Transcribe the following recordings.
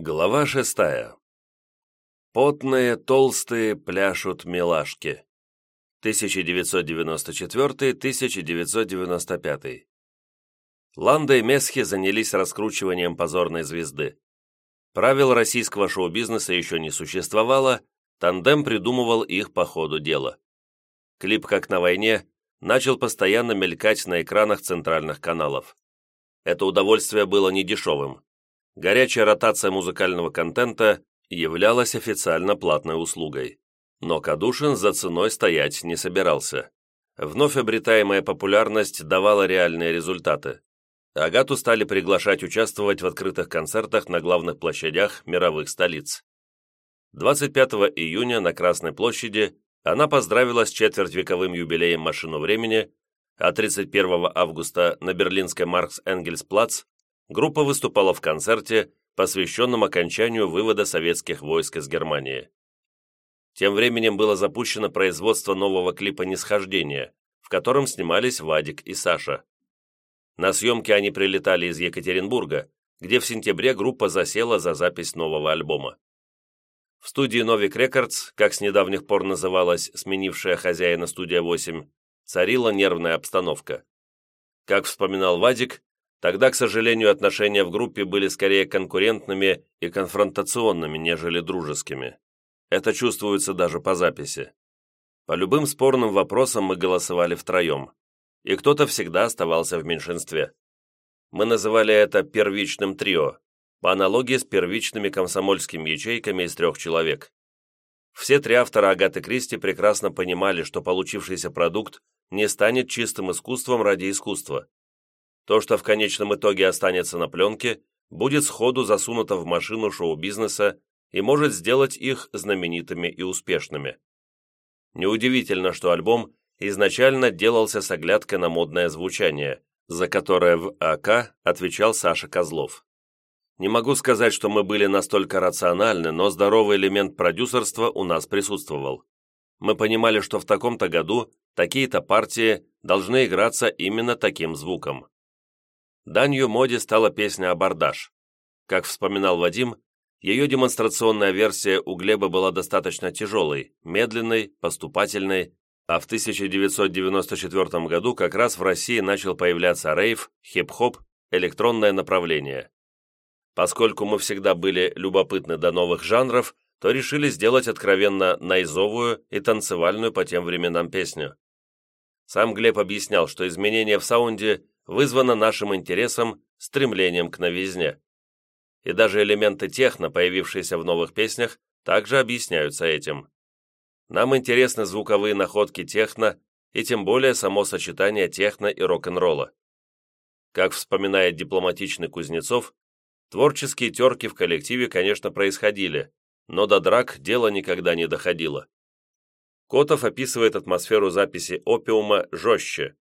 Глава шестая. Потные, толстые пляшут милашки. 1994-1995. Ланда и Месхи занялись раскручиванием позорной звезды. Правил российского шоу-бизнеса еще не существовало, тандем придумывал их по ходу дела. Клип «Как на войне» начал постоянно мелькать на экранах центральных каналов. Это удовольствие было недешевым горячая ротация музыкального контента являлась официально платной услугой. Но Кадушин за ценой стоять не собирался. Вновь обретаемая популярность давала реальные результаты. Агату стали приглашать участвовать в открытых концертах на главных площадях мировых столиц. 25 июня на Красной площади она поздравила с четвертьвековым юбилеем «Машину времени», а 31 августа на берлинской Маркс-Энгельс-Плац группа выступала в концерте, посвященном окончанию вывода советских войск из Германии. Тем временем было запущено производство нового клипа «Нисхождение», в котором снимались Вадик и Саша. На съемки они прилетали из Екатеринбурга, где в сентябре группа засела за запись нового альбома. В студии Novik Records, как с недавних пор называлась сменившая хозяина студия 8, царила нервная обстановка. Как вспоминал Вадик, Тогда, к сожалению, отношения в группе были скорее конкурентными и конфронтационными, нежели дружескими. Это чувствуется даже по записи. По любым спорным вопросам мы голосовали втроем, и кто-то всегда оставался в меньшинстве. Мы называли это первичным трио, по аналогии с первичными комсомольскими ячейками из трех человек. Все три автора Агаты Кристи прекрасно понимали, что получившийся продукт не станет чистым искусством ради искусства. То, что в конечном итоге останется на пленке, будет сходу засунуто в машину шоу-бизнеса и может сделать их знаменитыми и успешными. Неудивительно, что альбом изначально делался с оглядкой на модное звучание, за которое в АК отвечал Саша Козлов. Не могу сказать, что мы были настолько рациональны, но здоровый элемент продюсерства у нас присутствовал. Мы понимали, что в таком-то году такие-то партии должны играться именно таким звуком. Данью моде стала песня «Абордаж». Как вспоминал Вадим, ее демонстрационная версия у Глеба была достаточно тяжелой, медленной, поступательной, а в 1994 году как раз в России начал появляться рейв, хип-хоп, электронное направление. Поскольку мы всегда были любопытны до новых жанров, то решили сделать откровенно найзовую и танцевальную по тем временам песню. Сам Глеб объяснял, что изменения в саунде вызвано нашим интересом, стремлением к новизне. И даже элементы техно, появившиеся в новых песнях, также объясняются этим. Нам интересны звуковые находки техно и тем более само сочетание техно и рок-н-ролла. Как вспоминает дипломатичный Кузнецов, творческие терки в коллективе, конечно, происходили, но до драк дело никогда не доходило. Котов описывает атмосферу записи «Опиума» жестче,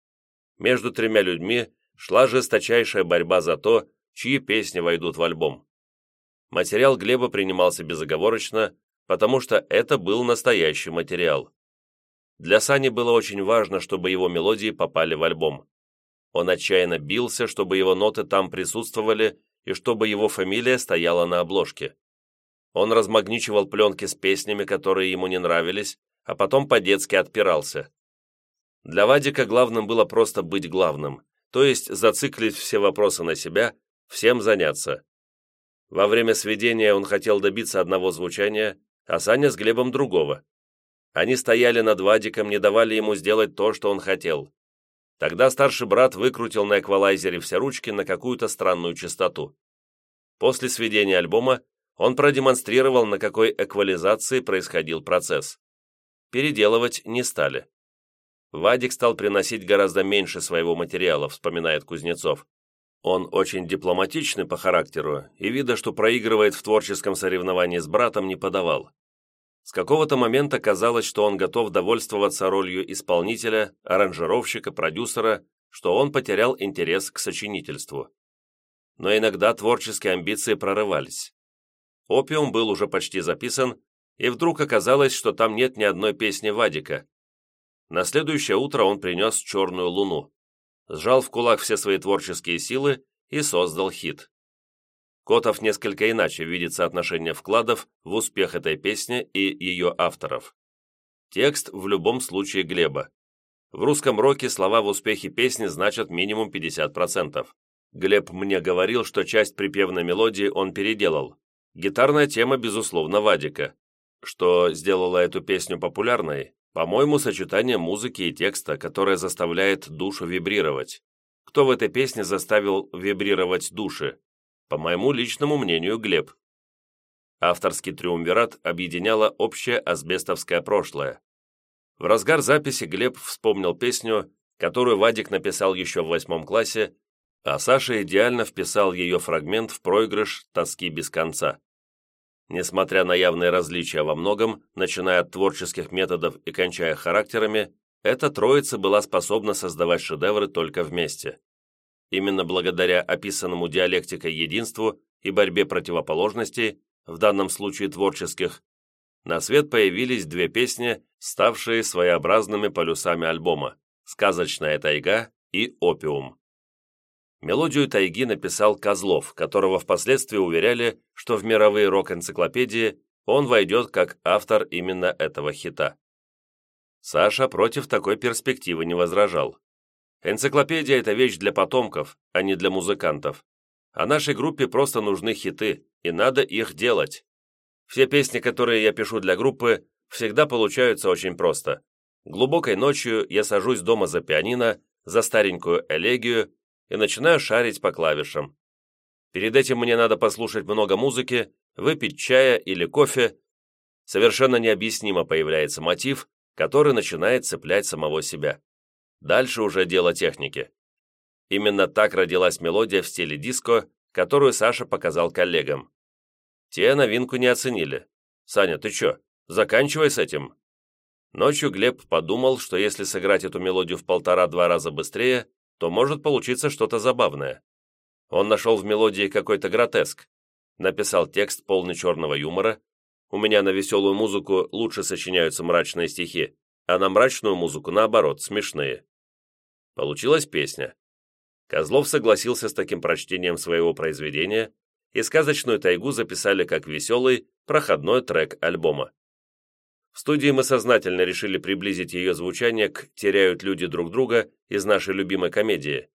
между тремя людьми шла жесточайшая борьба за то, чьи песни войдут в альбом. Материал Глеба принимался безоговорочно, потому что это был настоящий материал. Для Сани было очень важно, чтобы его мелодии попали в альбом. Он отчаянно бился, чтобы его ноты там присутствовали и чтобы его фамилия стояла на обложке. Он размагничивал пленки с песнями, которые ему не нравились, а потом по-детски отпирался. Для Вадика главным было просто быть главным, то есть зациклить все вопросы на себя, всем заняться. Во время сведения он хотел добиться одного звучания, а Саня с Глебом другого. Они стояли над Вадиком, не давали ему сделать то, что он хотел. Тогда старший брат выкрутил на эквалайзере все ручки на какую-то странную частоту. После сведения альбома он продемонстрировал, на какой эквализации происходил процесс. Переделывать не стали. Вадик стал приносить гораздо меньше своего материала, вспоминает Кузнецов. Он очень дипломатичный по характеру, и вида, что проигрывает в творческом соревновании с братом, не подавал. С какого-то момента казалось, что он готов довольствоваться ролью исполнителя, аранжировщика, продюсера, что он потерял интерес к сочинительству. Но иногда творческие амбиции прорывались. «Опиум» был уже почти записан, и вдруг оказалось, что там нет ни одной песни Вадика, на следующее утро он принес «Черную луну», сжал в кулак все свои творческие силы и создал хит. Котов несколько иначе видит соотношение вкладов в успех этой песни и ее авторов. Текст в любом случае Глеба. В русском роке слова в успехе песни значат минимум 50%. Глеб мне говорил, что часть припевной мелодии он переделал. Гитарная тема, безусловно, Вадика. Что сделало эту песню популярной? По-моему, сочетание музыки и текста, которое заставляет душу вибрировать. Кто в этой песне заставил вибрировать души? По моему личному мнению, Глеб. Авторский триумвират объединяло общее асбестовское прошлое. В разгар записи Глеб вспомнил песню, которую Вадик написал еще в восьмом классе, а Саша идеально вписал ее фрагмент в проигрыш «Тоски без конца». Несмотря на явные различия во многом, начиная от творческих методов и кончая характерами, эта троица была способна создавать шедевры только вместе. Именно благодаря описанному диалектикой единству и борьбе противоположностей, в данном случае творческих, на свет появились две песни, ставшие своеобразными полюсами альбома «Сказочная тайга» и «Опиум». Мелодию тайги написал Козлов, которого впоследствии уверяли, что в мировые рок-энциклопедии он войдет как автор именно этого хита. Саша против такой перспективы не возражал. Энциклопедия – это вещь для потомков, а не для музыкантов. А нашей группе просто нужны хиты, и надо их делать. Все песни, которые я пишу для группы, всегда получаются очень просто. Глубокой ночью я сажусь дома за пианино, за старенькую элегию и начинаю шарить по клавишам. Перед этим мне надо послушать много музыки, выпить чая или кофе. Совершенно необъяснимо появляется мотив, который начинает цеплять самого себя. Дальше уже дело техники. Именно так родилась мелодия в стиле диско, которую Саша показал коллегам. Те новинку не оценили. «Саня, ты чё, заканчивай с этим?» Ночью Глеб подумал, что если сыграть эту мелодию в полтора-два раза быстрее, то может получиться что-то забавное. Он нашел в мелодии какой-то гротеск, написал текст полный черного юмора. У меня на веселую музыку лучше сочиняются мрачные стихи, а на мрачную музыку, наоборот, смешные. Получилась песня. Козлов согласился с таким прочтением своего произведения, и сказочную тайгу записали как веселый, проходной трек альбома. В студии мы сознательно решили приблизить ее звучание к «Теряют люди друг друга» из нашей любимой комедии.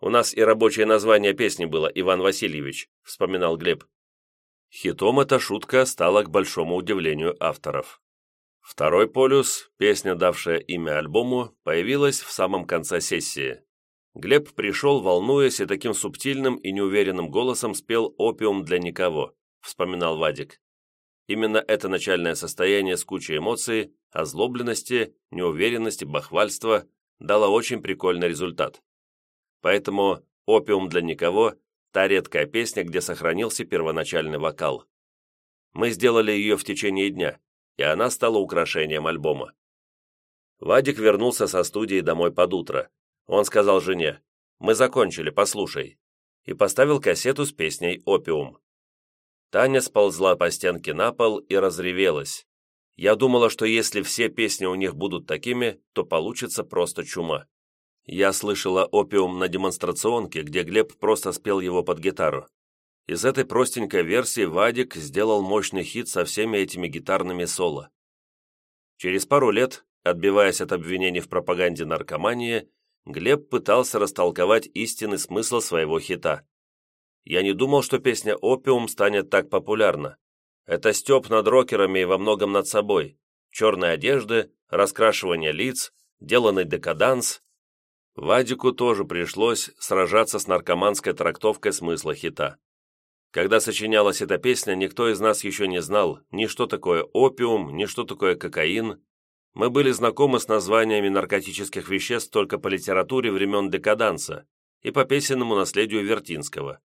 У нас и рабочее название песни было «Иван Васильевич», вспоминал Глеб. Хитом эта шутка стала к большому удивлению авторов. Второй полюс, песня, давшая имя альбому, появилась в самом конце сессии. Глеб пришел, волнуясь, и таким субтильным и неуверенным голосом спел «Опиум для никого», вспоминал Вадик. Именно это начальное состояние с кучей эмоций, озлобленности, неуверенности, бахвальства дало очень прикольный результат. Поэтому «Опиум для никого» – та редкая песня, где сохранился первоначальный вокал. Мы сделали ее в течение дня, и она стала украшением альбома. Вадик вернулся со студии домой под утро. Он сказал жене, «Мы закончили, послушай», и поставил кассету с песней «Опиум». Таня сползла по стенке на пол и разревелась. Я думала, что если все песни у них будут такими, то получится просто чума. Я слышала «Опиум» на демонстрационке, где Глеб просто спел его под гитару. Из этой простенькой версии Вадик сделал мощный хит со всеми этими гитарными соло. Через пару лет, отбиваясь от обвинений в пропаганде наркомании, Глеб пытался растолковать истинный смысл своего хита. Я не думал, что песня «Опиум» станет так популярна. Это степ над рокерами и во многом над собой. Черные одежды, раскрашивание лиц, деланный декаданс. Вадику тоже пришлось сражаться с наркоманской трактовкой смысла хита. Когда сочинялась эта песня, никто из нас еще не знал ни что такое опиум, ни что такое кокаин. Мы были знакомы с названиями наркотических веществ только по литературе времен декаданса и по песенному наследию Вертинского.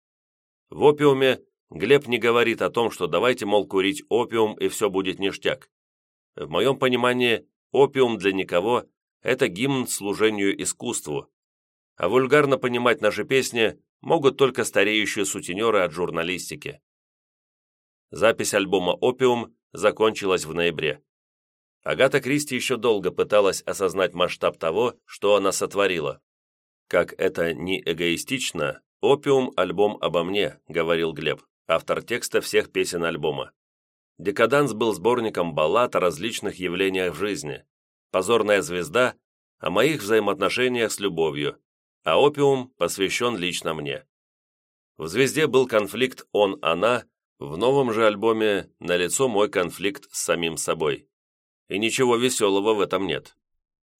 В опиуме Глеб не говорит о том, что давайте, мол, курить опиум и все будет ништяк. В моем понимании, опиум для никого – это гимн служению искусству. А вульгарно понимать наши песни могут только стареющие сутенеры от журналистики. Запись альбома «Опиум» закончилась в ноябре. Агата Кристи еще долго пыталась осознать масштаб того, что она сотворила. «Как это не эгоистично, «Опиум» — альбом обо мне», — говорил Глеб. автор текста всех песен альбома. «Декаданс» был сборником баллад о различных явлениях в жизни. «Позорная звезда» — о моих взаимоотношениях с любовью, а «Опиум» посвящен лично мне. В «Звезде» был конфликт «Он-она», в новом же альбоме налицо мой конфликт с самим собой. И ничего веселого в этом нет.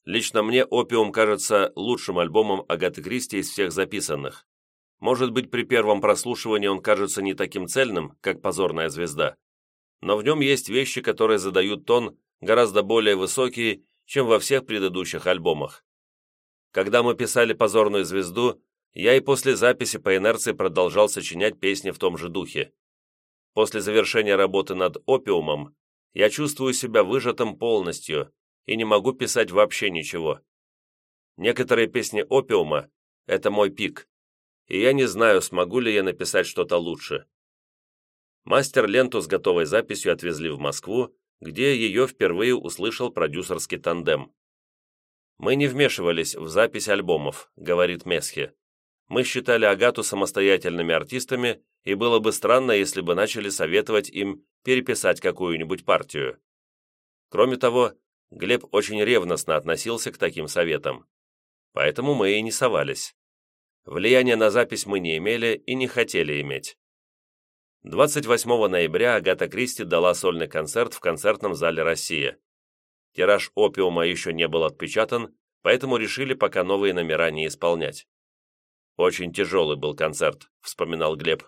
Лично мне «Опиум» кажется лучшим альбомом Агаты Кристи из всех записанных. Может быть, при первом прослушивании он кажется не таким цельным, как «Позорная звезда», но в нем есть вещи, которые задают тон гораздо более высокий, чем во всех предыдущих альбомах. Когда мы писали «Позорную звезду», я и после записи по инерции продолжал сочинять песни в том же духе. После завершения работы над «Опиумом» я чувствую себя выжатым полностью и не могу писать вообще ничего. Некоторые песни «Опиума» — это мой пик, и я не знаю, смогу ли я написать что-то лучше. Мастер ленту с готовой записью отвезли в Москву, где ее впервые услышал продюсерский тандем. «Мы не вмешивались в запись альбомов», — говорит Месхи. «Мы считали Агату самостоятельными артистами, и было бы странно, если бы начали советовать им переписать какую-нибудь партию». Кроме того, Глеб очень ревностно относился к таким советам. Поэтому мы и не совались. Влияния на запись мы не имели и не хотели иметь. 28 ноября Агата Кристи дала сольный концерт в концертном зале «Россия». Тираж «Опиума» еще не был отпечатан, поэтому решили пока новые номера не исполнять. «Очень тяжелый был концерт», — вспоминал Глеб.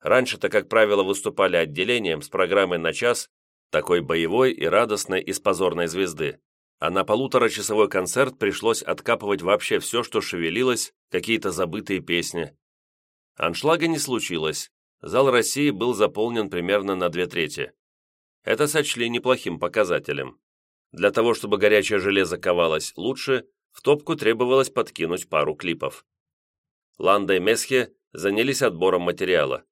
«Раньше-то, как правило, выступали отделением с программой на час, такой боевой и радостной из позорной звезды, а на полуторачасовой концерт пришлось откапывать вообще все, что шевелилось, какие-то забытые песни. Аншлага не случилось, зал России был заполнен примерно на две трети. Это сочли неплохим показателем. Для того, чтобы горячее железо ковалось лучше, в топку требовалось подкинуть пару клипов. Ланда и Месхе занялись отбором материала.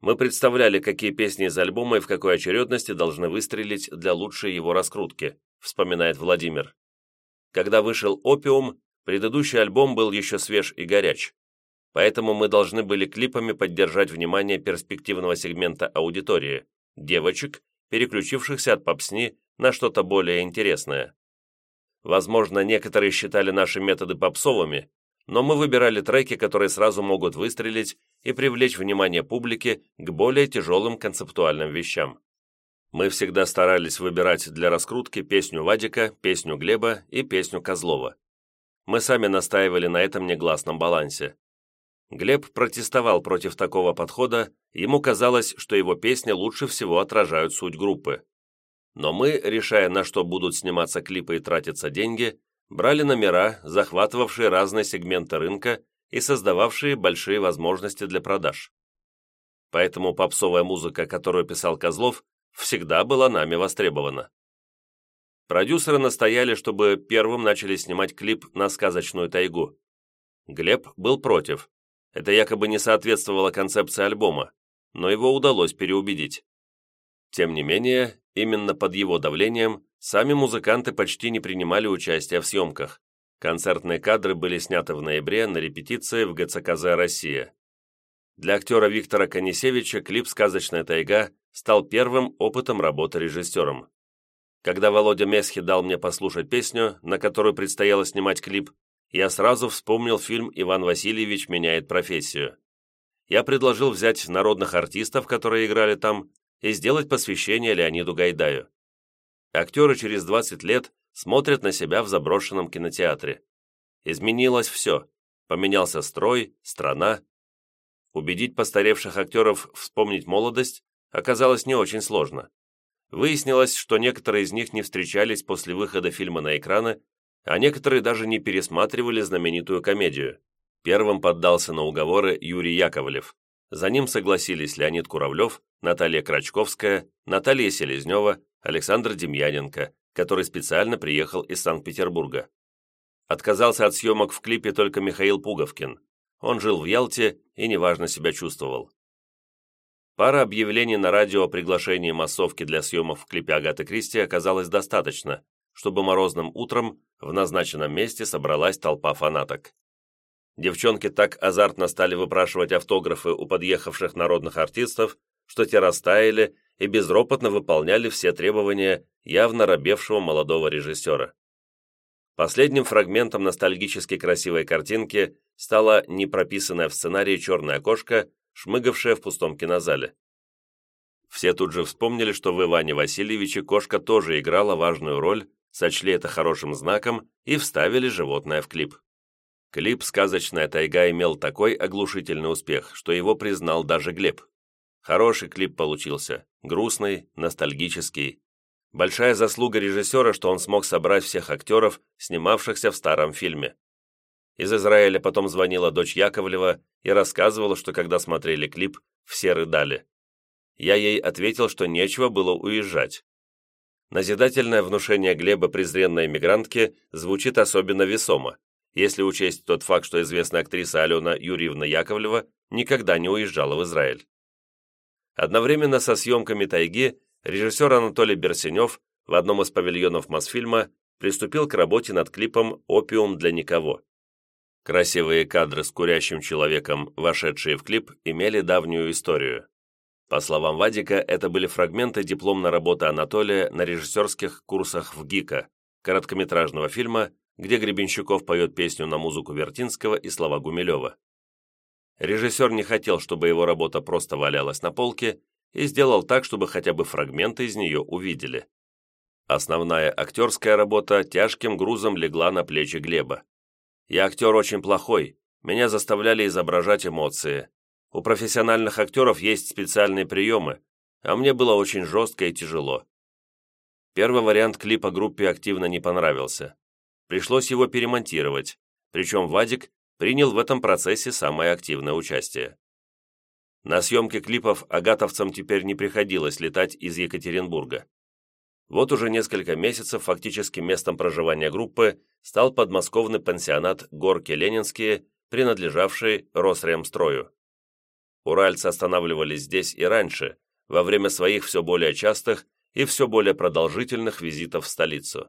Мы представляли, какие песни из альбома и в какой очередности должны выстрелить для лучшей его раскрутки, вспоминает Владимир. Когда вышел «Опиум», предыдущий альбом был еще свеж и горяч поэтому мы должны были клипами поддержать внимание перспективного сегмента аудитории, девочек, переключившихся от попсни на что-то более интересное. Возможно, некоторые считали наши методы попсовыми, но мы выбирали треки, которые сразу могут выстрелить и привлечь внимание публики к более тяжелым концептуальным вещам. Мы всегда старались выбирать для раскрутки песню Вадика, песню Глеба и песню Козлова. Мы сами настаивали на этом негласном балансе. Глеб протестовал против такого подхода, ему казалось, что его песни лучше всего отражают суть группы. Но мы, решая, на что будут сниматься клипы и тратиться деньги, брали номера, захватывавшие разные сегменты рынка и создававшие большие возможности для продаж. Поэтому попсовая музыка, которую писал Козлов, всегда была нами востребована. Продюсеры настояли, чтобы первым начали снимать клип на сказочную тайгу. Глеб был против, это якобы не соответствовало концепции альбома, но его удалось переубедить. Тем не менее, именно под его давлением сами музыканты почти не принимали участия в съемках. Концертные кадры были сняты в ноябре на репетиции в ГЦКЗ «Россия». Для актера Виктора Конисевича клип «Сказочная тайга» стал первым опытом работы режиссером. Когда Володя Месхи дал мне послушать песню, на которую предстояло снимать клип, я сразу вспомнил фильм «Иван Васильевич меняет профессию». Я предложил взять народных артистов, которые играли там, и сделать посвящение Леониду Гайдаю. Актеры через 20 лет смотрят на себя в заброшенном кинотеатре. Изменилось все. Поменялся строй, страна. Убедить постаревших актеров вспомнить молодость оказалось не очень сложно. Выяснилось, что некоторые из них не встречались после выхода фильма на экраны а некоторые даже не пересматривали знаменитую комедию. Первым поддался на уговоры Юрий Яковлев. За ним согласились Леонид Куравлев, Наталья Крачковская, Наталья Селезнева, Александр Демьяненко, который специально приехал из Санкт-Петербурга. Отказался от съемок в клипе только Михаил Пуговкин. Он жил в Ялте и неважно себя чувствовал. Пара объявлений на радио о приглашении массовки для съемок в клипе Агаты Кристи оказалось достаточно, чтобы морозным утром в назначенном месте собралась толпа фанаток. Девчонки так азартно стали выпрашивать автографы у подъехавших народных артистов, что те растаяли и безропотно выполняли все требования явно робевшего молодого режиссера. Последним фрагментом ностальгически красивой картинки стала непрописанная в сценарии черная кошка, шмыгавшая в пустом кинозале. Все тут же вспомнили, что в Иване Васильевиче кошка тоже играла важную роль, сочли это хорошим знаком и вставили животное в клип. Клип «Сказочная тайга» имел такой оглушительный успех, что его признал даже Глеб. Хороший клип получился, грустный, ностальгический. Большая заслуга режиссера, что он смог собрать всех актеров, снимавшихся в старом фильме. Из Израиля потом звонила дочь Яковлева и рассказывала, что когда смотрели клип, все рыдали. Я ей ответил, что нечего было уезжать. Назидательное внушение Глеба презренной эмигрантке звучит особенно весомо, если учесть тот факт, что известная актриса Алена Юрьевна Яковлева никогда не уезжала в Израиль. Одновременно со съемками «Тайги» режиссер Анатолий Берсенев в одном из павильонов Мосфильма приступил к работе над клипом «Опиум для никого». Красивые кадры с курящим человеком, вошедшие в клип, имели давнюю историю. По словам Вадика, это были фрагменты дипломной работы Анатолия на режиссерских курсах в ГИКа, короткометражного фильма, где Гребенщиков поет песню на музыку Вертинского и слова Гумилева. Режиссер не хотел, чтобы его работа просто валялась на полке, и сделал так, чтобы хотя бы фрагменты из нее увидели. Основная актерская работа тяжким грузом легла на плечи Глеба. «Я актер очень плохой, меня заставляли изображать эмоции, у профессиональных актеров есть специальные приемы, а мне было очень жестко и тяжело. Первый вариант клипа группе активно не понравился. Пришлось его перемонтировать, причем Вадик принял в этом процессе самое активное участие. На съемке клипов агатовцам теперь не приходилось летать из Екатеринбурга. Вот уже несколько месяцев фактическим местом проживания группы стал подмосковный пансионат «Горки Ленинские», принадлежавший Росремстрою. Уральцы останавливались здесь и раньше, во время своих все более частых и все более продолжительных визитов в столицу.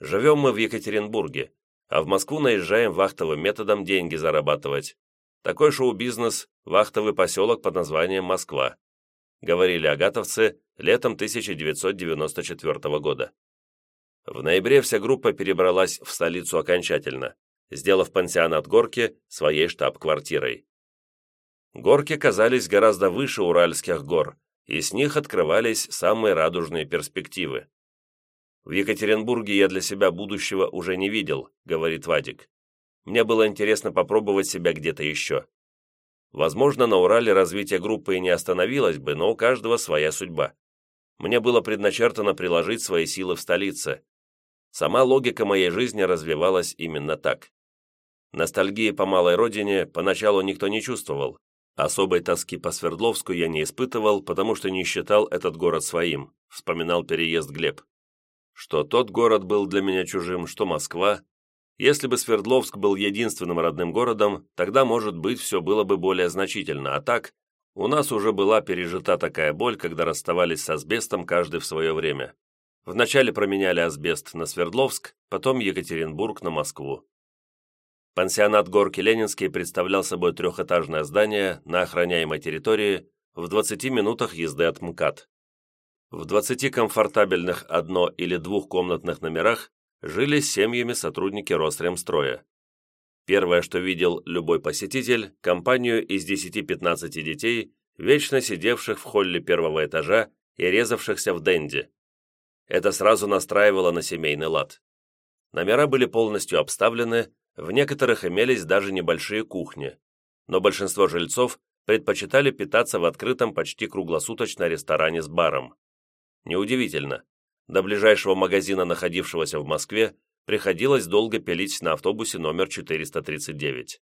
Живем мы в Екатеринбурге, а в Москву наезжаем вахтовым методом деньги зарабатывать. Такой шоу-бизнес – вахтовый поселок под названием Москва, говорили агатовцы летом 1994 года. В ноябре вся группа перебралась в столицу окончательно, сделав пансионат Горки своей штаб-квартирой. Горки казались гораздо выше Уральских гор, и с них открывались самые радужные перспективы. «В Екатеринбурге я для себя будущего уже не видел», — говорит Вадик. «Мне было интересно попробовать себя где-то еще. Возможно, на Урале развитие группы и не остановилось бы, но у каждого своя судьба. Мне было предначертано приложить свои силы в столице. Сама логика моей жизни развивалась именно так. Ностальгии по малой родине поначалу никто не чувствовал, Особой тоски по Свердловску я не испытывал, потому что не считал этот город своим, вспоминал переезд Глеб. Что тот город был для меня чужим, что Москва. Если бы Свердловск был единственным родным городом, тогда, может быть, все было бы более значительно, а так, у нас уже была пережита такая боль, когда расставались с асбестом каждый в свое время. Вначале променяли асбест на Свердловск, потом Екатеринбург на Москву. Пансионат Горки Ленинский представлял собой трехэтажное здание на охраняемой территории в 20 минутах езды от МКАД. В 20 комфортабельных одно- или двухкомнатных номерах жили семьями сотрудники Росремстроя. Первое, что видел любой посетитель, компанию из 10-15 детей, вечно сидевших в холле первого этажа и резавшихся в денди. Это сразу настраивало на семейный лад. Номера были полностью обставлены, в некоторых имелись даже небольшие кухни, но большинство жильцов предпочитали питаться в открытом почти круглосуточно ресторане с баром. Неудивительно, до ближайшего магазина, находившегося в Москве, приходилось долго пилить на автобусе номер 439.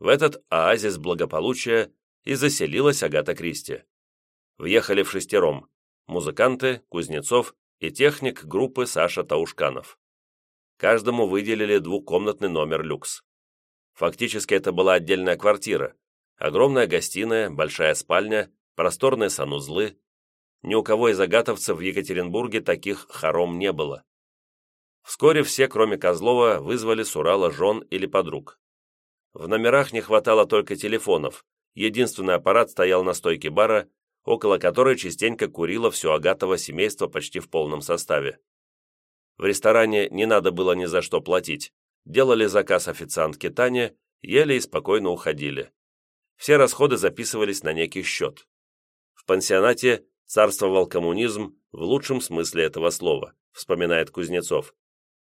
В этот оазис благополучия и заселилась Агата Кристи. Въехали в шестером – музыканты, Кузнецов и техник группы Саша Таушканов. Каждому выделили двухкомнатный номер люкс. Фактически это была отдельная квартира. Огромная гостиная, большая спальня, просторные санузлы. Ни у кого из агатовцев в Екатеринбурге таких хором не было. Вскоре все, кроме Козлова, вызвали с Урала жен или подруг. В номерах не хватало только телефонов, единственный аппарат стоял на стойке бара, около которой частенько курило все Агатово семейство почти в полном составе. В ресторане не надо было ни за что платить, делали заказ официантке Тане, ели и спокойно уходили. Все расходы записывались на некий счет. В пансионате царствовал коммунизм в лучшем смысле этого слова, вспоминает Кузнецов.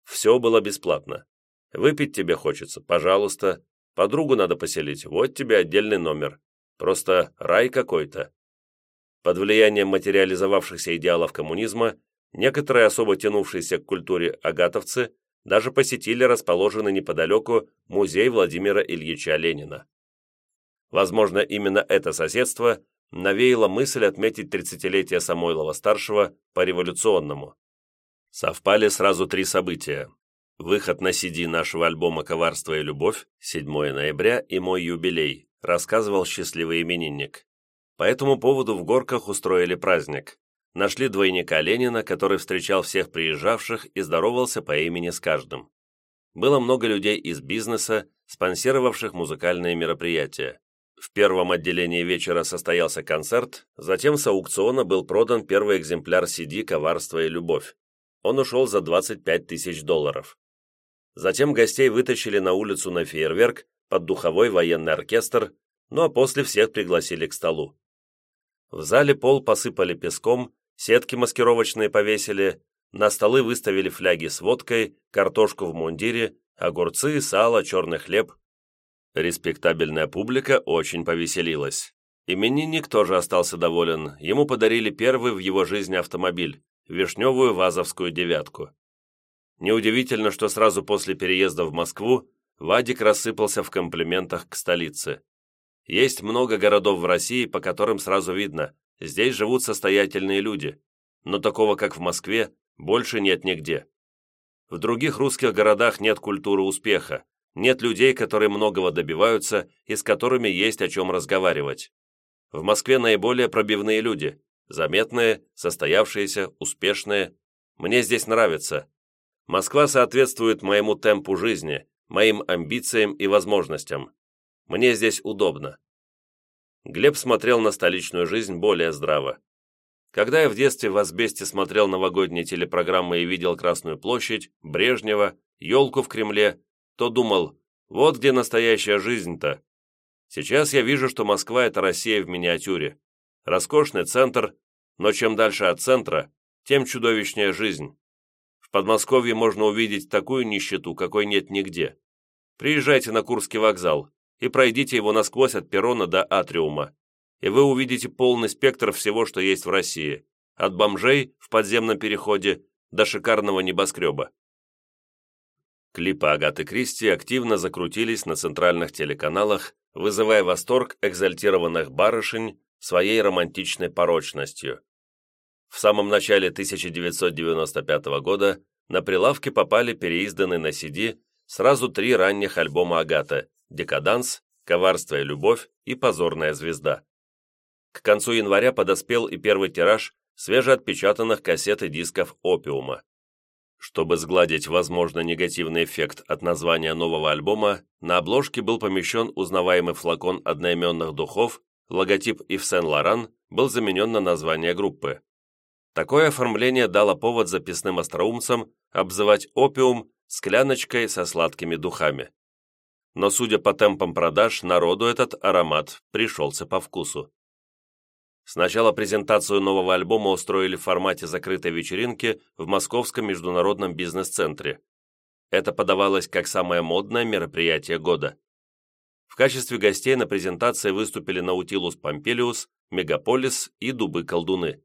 Все было бесплатно. Выпить тебе хочется, пожалуйста. Подругу надо поселить, вот тебе отдельный номер. Просто рай какой-то. Под влиянием материализовавшихся идеалов коммунизма, некоторые особо тянувшиеся к культуре агатовцы даже посетили расположенный неподалеку музей Владимира Ильича Ленина. Возможно, именно это соседство навеяло мысль отметить 30-летие Самойлова-старшего по-революционному. Совпали сразу три события. Выход на CD нашего альбома «Коварство и любовь» 7 ноября и мой юбилей, рассказывал счастливый именинник. По этому поводу в Горках устроили праздник. Нашли двойника Ленина, который встречал всех приезжавших и здоровался по имени с каждым. Было много людей из бизнеса, спонсировавших музыкальные мероприятия. В первом отделении вечера состоялся концерт, затем с аукциона был продан первый экземпляр CD «Коварство и любовь». Он ушел за 25 тысяч долларов. Затем гостей вытащили на улицу на фейерверк под духовой военный оркестр, ну а после всех пригласили к столу. В зале пол посыпали песком, сетки маскировочные повесили, на столы выставили фляги с водкой, картошку в мундире, огурцы, сало, черный хлеб. Респектабельная публика очень повеселилась. Именинник тоже остался доволен, ему подарили первый в его жизни автомобиль, вишневую вазовскую девятку. Неудивительно, что сразу после переезда в Москву Вадик рассыпался в комплиментах к столице. Есть много городов в России, по которым сразу видно, здесь живут состоятельные люди, но такого, как в Москве, больше нет нигде. В других русских городах нет культуры успеха, нет людей, которые многого добиваются и с которыми есть о чем разговаривать. В Москве наиболее пробивные люди, заметные, состоявшиеся, успешные. Мне здесь нравится. Москва соответствует моему темпу жизни, моим амбициям и возможностям. Мне здесь удобно. Глеб смотрел на столичную жизнь более здраво. Когда я в детстве в Асбесте смотрел новогодние телепрограммы и видел Красную площадь, Брежнева, елку в Кремле, то думал, вот где настоящая жизнь-то. Сейчас я вижу, что Москва – это Россия в миниатюре. Роскошный центр, но чем дальше от центра, тем чудовищнее жизнь. В Подмосковье можно увидеть такую нищету, какой нет нигде. Приезжайте на Курский вокзал и пройдите его насквозь от перрона до атриума, и вы увидите полный спектр всего, что есть в России, от бомжей в подземном переходе до шикарного небоскреба. Клипы Агаты Кристи активно закрутились на центральных телеканалах, вызывая восторг экзальтированных барышень своей романтичной порочностью. В самом начале 1995 года на прилавки попали переизданные на CD сразу три ранних альбома Агаты «Декаданс», «Коварство и любовь» и «Позорная звезда». К концу января подоспел и первый тираж свежеотпечатанных кассет и дисков «Опиума». Чтобы сгладить возможно негативный эффект от названия нового альбома, на обложке был помещен узнаваемый флакон одноименных духов, логотип Ив Сен-Лоран был заменен на название группы. Такое оформление дало повод записным остроумцам обзывать опиум скляночкой со сладкими духами. Но, судя по темпам продаж, народу этот аромат пришелся по вкусу. Сначала презентацию нового альбома устроили в формате закрытой вечеринки в Московском международном бизнес-центре. Это подавалось как самое модное мероприятие года. В качестве гостей на презентации выступили Наутилус Помпелиус, Мегаполис и Дубы-колдуны.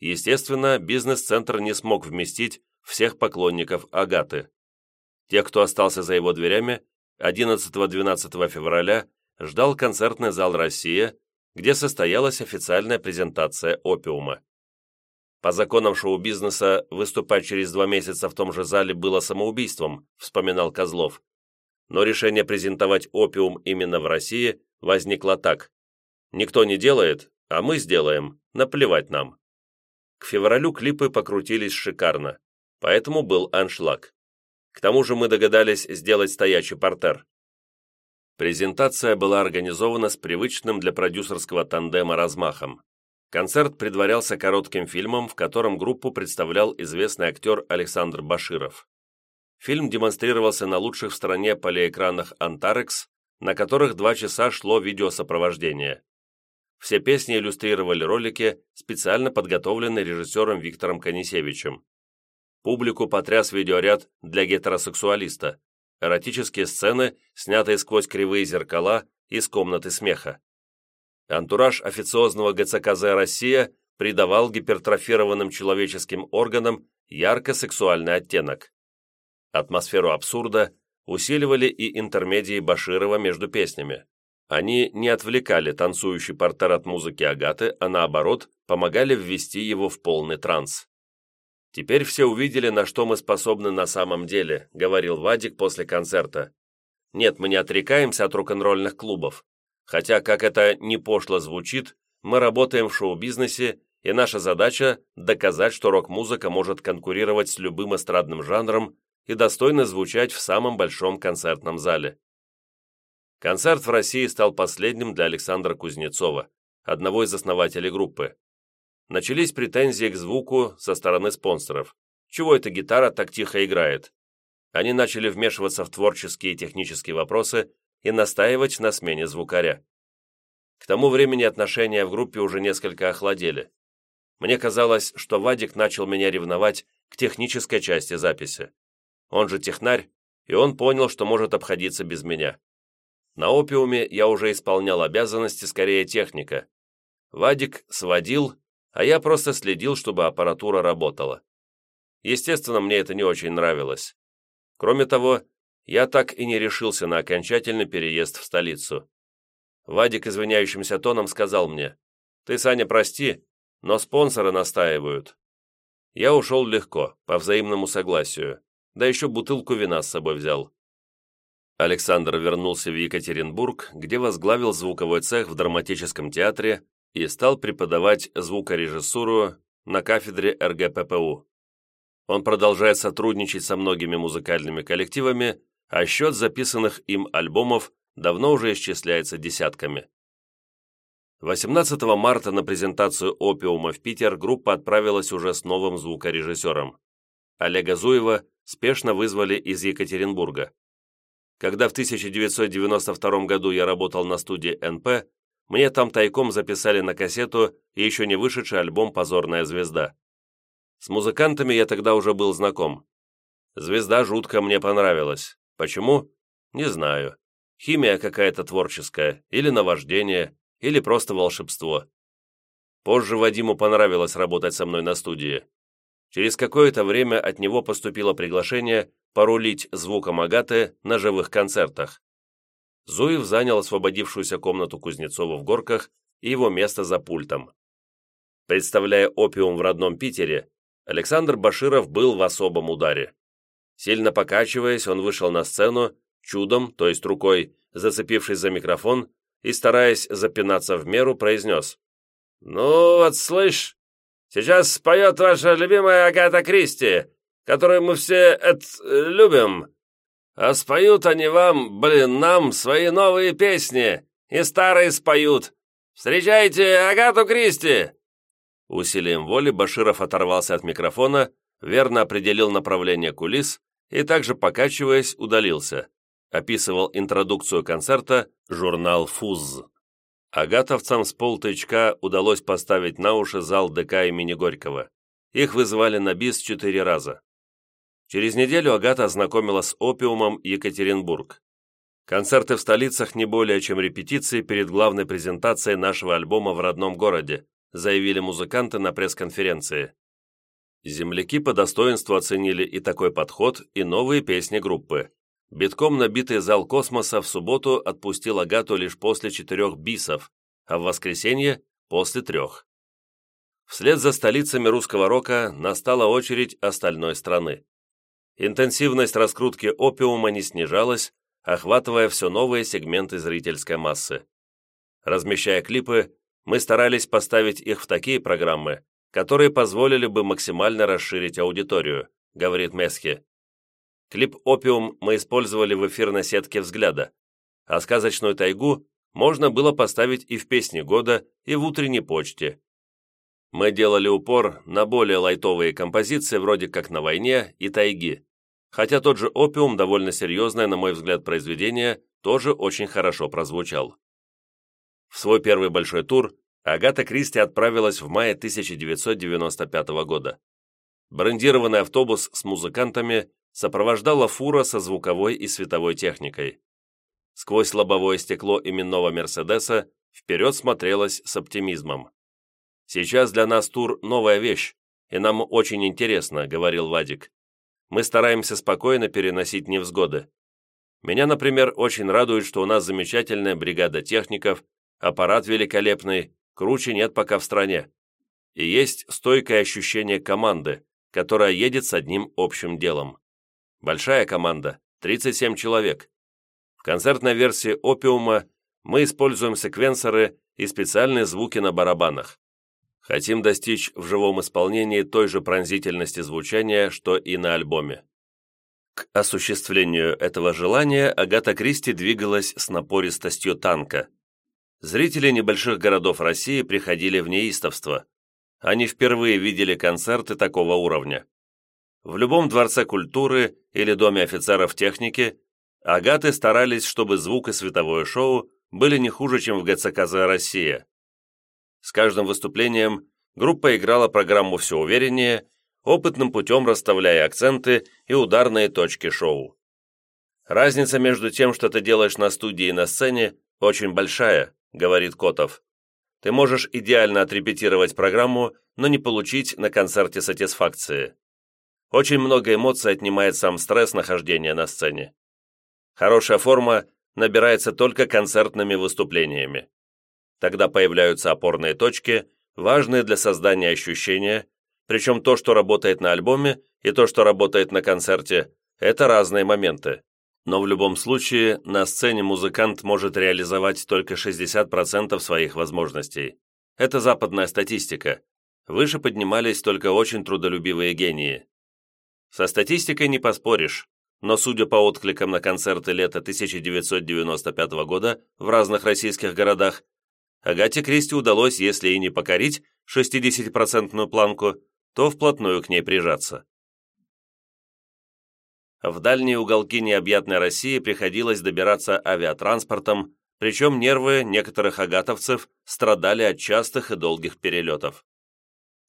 Естественно, бизнес-центр не смог вместить всех поклонников Агаты. Тех, кто остался за его дверями, 11-12 февраля ждал концертный зал «Россия», где состоялась официальная презентация «Опиума». По законам шоу-бизнеса выступать через два месяца в том же зале было самоубийством, вспоминал Козлов. Но решение презентовать «Опиум» именно в России возникло так. Никто не делает, а мы сделаем, наплевать нам. К февралю клипы покрутились шикарно, поэтому был аншлаг. К тому же мы догадались сделать стоячий портер. Презентация была организована с привычным для продюсерского тандема размахом. Концерт предварялся коротким фильмом, в котором группу представлял известный актер Александр Баширов. Фильм демонстрировался на лучших в стране полиэкранах Antarex, на которых два часа шло видеосопровождение. Все песни иллюстрировали ролики, специально подготовленные режиссером Виктором Конисевичем. Публику потряс видеоряд для гетеросексуалиста, эротические сцены, снятые сквозь кривые зеркала из комнаты смеха. Антураж официозного ГЦКЗ «Россия» придавал гипертрофированным человеческим органам ярко-сексуальный оттенок. Атмосферу абсурда усиливали и интермедии Баширова между песнями. Они не отвлекали танцующий портер от музыки Агаты, а наоборот, помогали ввести его в полный транс. «Теперь все увидели, на что мы способны на самом деле», — говорил Вадик после концерта. «Нет, мы не отрекаемся от рок-н-ролльных клубов. Хотя, как это не пошло звучит, мы работаем в шоу-бизнесе, и наша задача – доказать, что рок-музыка может конкурировать с любым эстрадным жанром и достойно звучать в самом большом концертном зале. Концерт в России стал последним для Александра Кузнецова, одного из основателей группы. Начались претензии к звуку со стороны спонсоров. Чего эта гитара так тихо играет? Они начали вмешиваться в творческие и технические вопросы и настаивать на смене звукаря. К тому времени отношения в группе уже несколько охладели. Мне казалось, что Вадик начал меня ревновать к технической части записи. Он же технарь, и он понял, что может обходиться без меня. На опиуме я уже исполнял обязанности скорее техника. Вадик сводил, а я просто следил, чтобы аппаратура работала. Естественно, мне это не очень нравилось. Кроме того, я так и не решился на окончательный переезд в столицу. Вадик извиняющимся тоном сказал мне, «Ты, Саня, прости, но спонсоры настаивают». Я ушел легко, по взаимному согласию, да еще бутылку вина с собой взял. Александр вернулся в Екатеринбург, где возглавил звуковой цех в драматическом театре и стал преподавать звукорежиссуру на кафедре РГППУ. Он продолжает сотрудничать со многими музыкальными коллективами, а счет записанных им альбомов давно уже исчисляется десятками. 18 марта на презентацию «Опиума» в Питер группа отправилась уже с новым звукорежиссером. Олега Зуева спешно вызвали из Екатеринбурга. Когда в 1992 году я работал на студии НП, мне там тайком записали на кассету еще не вышедший альбом «Позорная звезда». С музыкантами я тогда уже был знаком. «Звезда» жутко мне понравилась. Почему? Не знаю. Химия какая-то творческая, или наваждение, или просто волшебство. Позже Вадиму понравилось работать со мной на студии. Через какое-то время от него поступило приглашение порулить звуком Агаты на живых концертах. Зуев занял освободившуюся комнату Кузнецова в Горках и его место за пультом. Представляя опиум в родном Питере, Александр Баширов был в особом ударе. Сильно покачиваясь, он вышел на сцену, чудом, то есть рукой, зацепившись за микрофон, и, стараясь запинаться в меру, произнес «Ну вот, слышь, сейчас споет ваша любимая Агата Кристи, которую мы все это любим. А споют они вам, блин, нам свои новые песни, и старые споют. Встречайте Агату Кристи!» Усилием воли Баширов оторвался от микрофона, верно определил направление кулис и также, покачиваясь, удалился. Описывал интродукцию концерта журнал «Фуз». Агатовцам с полтычка удалось поставить на уши зал ДК имени Горького. Их вызывали на бис четыре раза. Через неделю Агата ознакомила с опиумом Екатеринбург. Концерты в столицах не более чем репетиции перед главной презентацией нашего альбома в родном городе, заявили музыканты на пресс-конференции. Земляки по достоинству оценили и такой подход, и новые песни группы. Битком набитый зал космоса в субботу отпустил Агату лишь после четырех бисов, а в воскресенье – после трех. Вслед за столицами русского рока настала очередь остальной страны. Интенсивность раскрутки опиума не снижалась, охватывая все новые сегменты зрительской массы. Размещая клипы, мы старались поставить их в такие программы, которые позволили бы максимально расширить аудиторию, говорит Месхи. Клип «Опиум» мы использовали в эфирной сетке «Взгляда». а сказочную тайгу можно было поставить и в «Песне года», и в «Утренней почте». Мы делали упор на более лайтовые композиции, вроде как «На войне» и «Тайги», хотя тот же «Опиум», довольно серьезное, на мой взгляд, произведение, тоже очень хорошо прозвучал. В свой первый большой тур Агата Кристи отправилась в мае 1995 года. Брендированный автобус с музыкантами сопровождала фура со звуковой и световой техникой. Сквозь лобовое стекло именного «Мерседеса» вперед смотрелась с оптимизмом. «Сейчас для нас тур – новая вещь, и нам очень интересно», – говорил Вадик. «Мы стараемся спокойно переносить невзгоды. Меня, например, очень радует, что у нас замечательная бригада техников, аппарат великолепный, круче нет пока в стране. И есть стойкое ощущение команды, которая едет с одним общим делом. Большая команда, 37 человек. В концертной версии «Опиума» мы используем секвенсоры и специальные звуки на барабанах. Хотим достичь в живом исполнении той же пронзительности звучания, что и на альбоме. К осуществлению этого желания Агата Кристи двигалась с напористостью танка – Зрители небольших городов России приходили в неистовство. Они впервые видели концерты такого уровня. В любом дворце культуры или доме офицеров техники агаты старались, чтобы звук и световое шоу были не хуже, чем в ГЦКЗ «Россия». С каждым выступлением группа играла программу все увереннее, опытным путем расставляя акценты и ударные точки шоу. Разница между тем, что ты делаешь на студии и на сцене, очень большая. — говорит Котов. «Ты можешь идеально отрепетировать программу, но не получить на концерте сатисфакции. Очень много эмоций отнимает сам стресс нахождения на сцене. Хорошая форма набирается только концертными выступлениями. Тогда появляются опорные точки, важные для создания ощущения, причем то, что работает на альбоме, и то, что работает на концерте, это разные моменты но в любом случае на сцене музыкант может реализовать только 60% своих возможностей. Это западная статистика. Выше поднимались только очень трудолюбивые гении. Со статистикой не поспоришь, но судя по откликам на концерты лета 1995 года в разных российских городах, Агате Кристи удалось, если и не покорить 60-процентную планку, то вплотную к ней прижаться. В дальние уголки необъятной России приходилось добираться авиатранспортом, причем нервы некоторых агатовцев страдали от частых и долгих перелетов.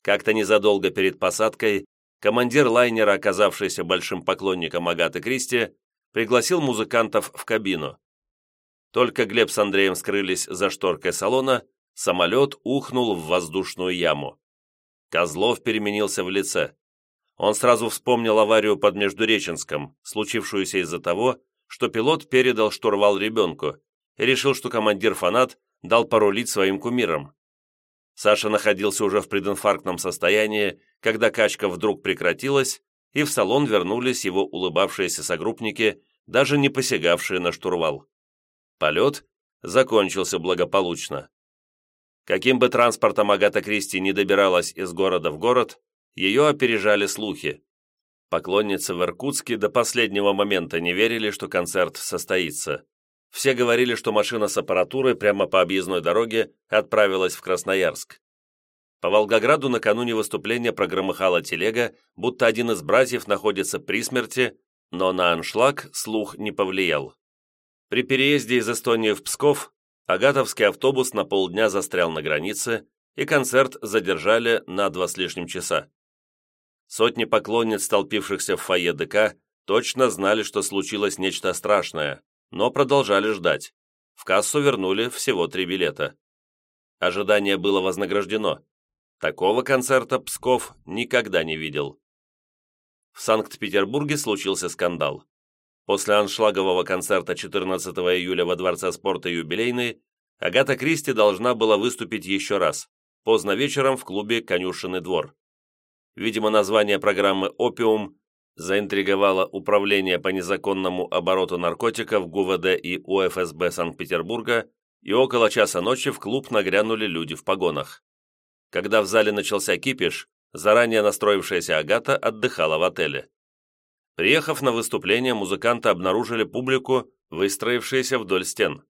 Как-то незадолго перед посадкой командир лайнера, оказавшийся большим поклонником Агаты Кристи, пригласил музыкантов в кабину. Только Глеб с Андреем скрылись за шторкой салона, самолет ухнул в воздушную яму. Козлов переменился в лице. Он сразу вспомнил аварию под Междуреченском, случившуюся из-за того, что пилот передал штурвал ребенку и решил, что командир-фанат дал порулить своим кумирам. Саша находился уже в прединфарктном состоянии, когда качка вдруг прекратилась, и в салон вернулись его улыбавшиеся согруппники, даже не посягавшие на штурвал. Полет закончился благополучно. Каким бы транспортом Агата Кристи не добиралась из города в город, ее опережали слухи. Поклонницы в Иркутске до последнего момента не верили, что концерт состоится. Все говорили, что машина с аппаратурой прямо по объездной дороге отправилась в Красноярск. По Волгограду накануне выступления прогромыхала телега, будто один из братьев находится при смерти, но на аншлаг слух не повлиял. При переезде из Эстонии в Псков Агатовский автобус на полдня застрял на границе, и концерт задержали на два с лишним часа. Сотни поклонниц, столпившихся в фойе ДК, точно знали, что случилось нечто страшное, но продолжали ждать. В кассу вернули всего три билета. Ожидание было вознаграждено. Такого концерта Псков никогда не видел. В Санкт-Петербурге случился скандал. После аншлагового концерта 14 июля во Дворце спорта «Юбилейный» Агата Кристи должна была выступить еще раз, поздно вечером в клубе «Конюшенный двор». Видимо, название программы «Опиум» заинтриговало Управление по незаконному обороту наркотиков ГУВД и УФСБ Санкт-Петербурга, и около часа ночи в клуб нагрянули люди в погонах. Когда в зале начался кипиш, заранее настроившаяся Агата отдыхала в отеле. Приехав на выступление, музыканты обнаружили публику выстроившиеся вдоль стен.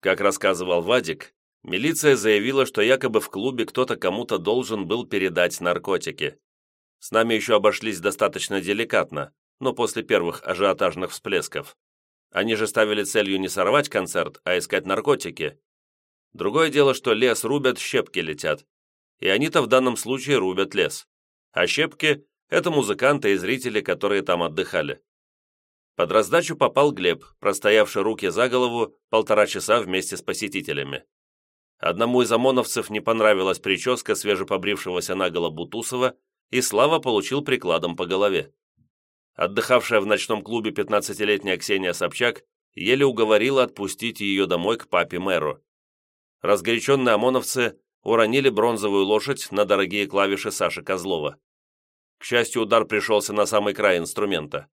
Как рассказывал Вадик, милиция заявила, что якобы в клубе кто-то кому-то должен был передать наркотики. С нами еще обошлись достаточно деликатно, но после первых ажиотажных всплесков. Они же ставили целью не сорвать концерт, а искать наркотики. Другое дело, что лес рубят, щепки летят. И они-то в данном случае рубят лес. А щепки – это музыканты и зрители, которые там отдыхали. Под раздачу попал Глеб, простоявший руки за голову полтора часа вместе с посетителями. Одному из ОМОНовцев не понравилась прическа свежепобрившегося наголо Бутусова, и Слава получил прикладом по голове. Отдыхавшая в ночном клубе 15-летняя Ксения Собчак еле уговорила отпустить ее домой к папе-мэру. Разгоряченные ОМОНовцы уронили бронзовую лошадь на дорогие клавиши Саши Козлова. К счастью, удар пришелся на самый край инструмента.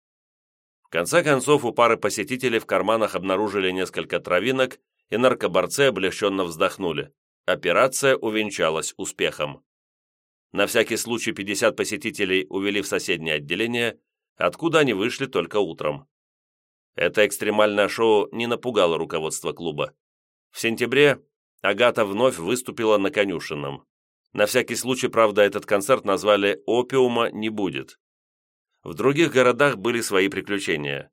В конце концов, у пары посетителей в карманах обнаружили несколько травинок, и наркоборцы облегченно вздохнули. Операция увенчалась успехом. На всякий случай 50 посетителей увели в соседнее отделение, откуда они вышли только утром. Это экстремальное шоу не напугало руководство клуба. В сентябре Агата вновь выступила на конюшенном. На всякий случай, правда, этот концерт назвали «Опиума не будет». В других городах были свои приключения.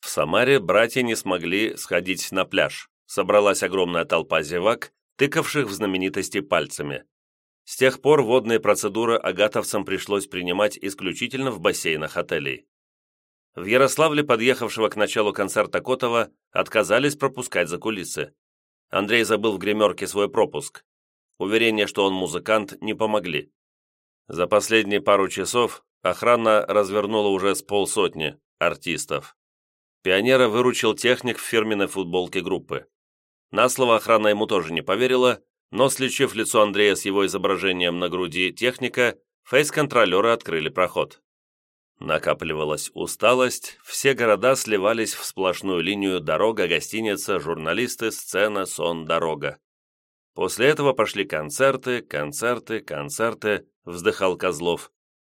В Самаре братья не смогли сходить на пляж. Собралась огромная толпа зевак, тыкавших в знаменитости пальцами. С тех пор водные процедуры агатовцам пришлось принимать исключительно в бассейнах отелей. В Ярославле, подъехавшего к началу концерта Котова, отказались пропускать за кулисы. Андрей забыл в гримерке свой пропуск. Уверения, что он музыкант, не помогли. За последние пару часов Охрана развернула уже с полсотни артистов. Пионера выручил техник в фирменной футболке группы. На слово охрана ему тоже не поверила, но, слечив лицо Андрея с его изображением на груди техника, фейс-контролеры открыли проход. Накапливалась усталость, все города сливались в сплошную линию дорога, гостиница, журналисты, сцена, сон, дорога. После этого пошли концерты, концерты, концерты, вздыхал Козлов.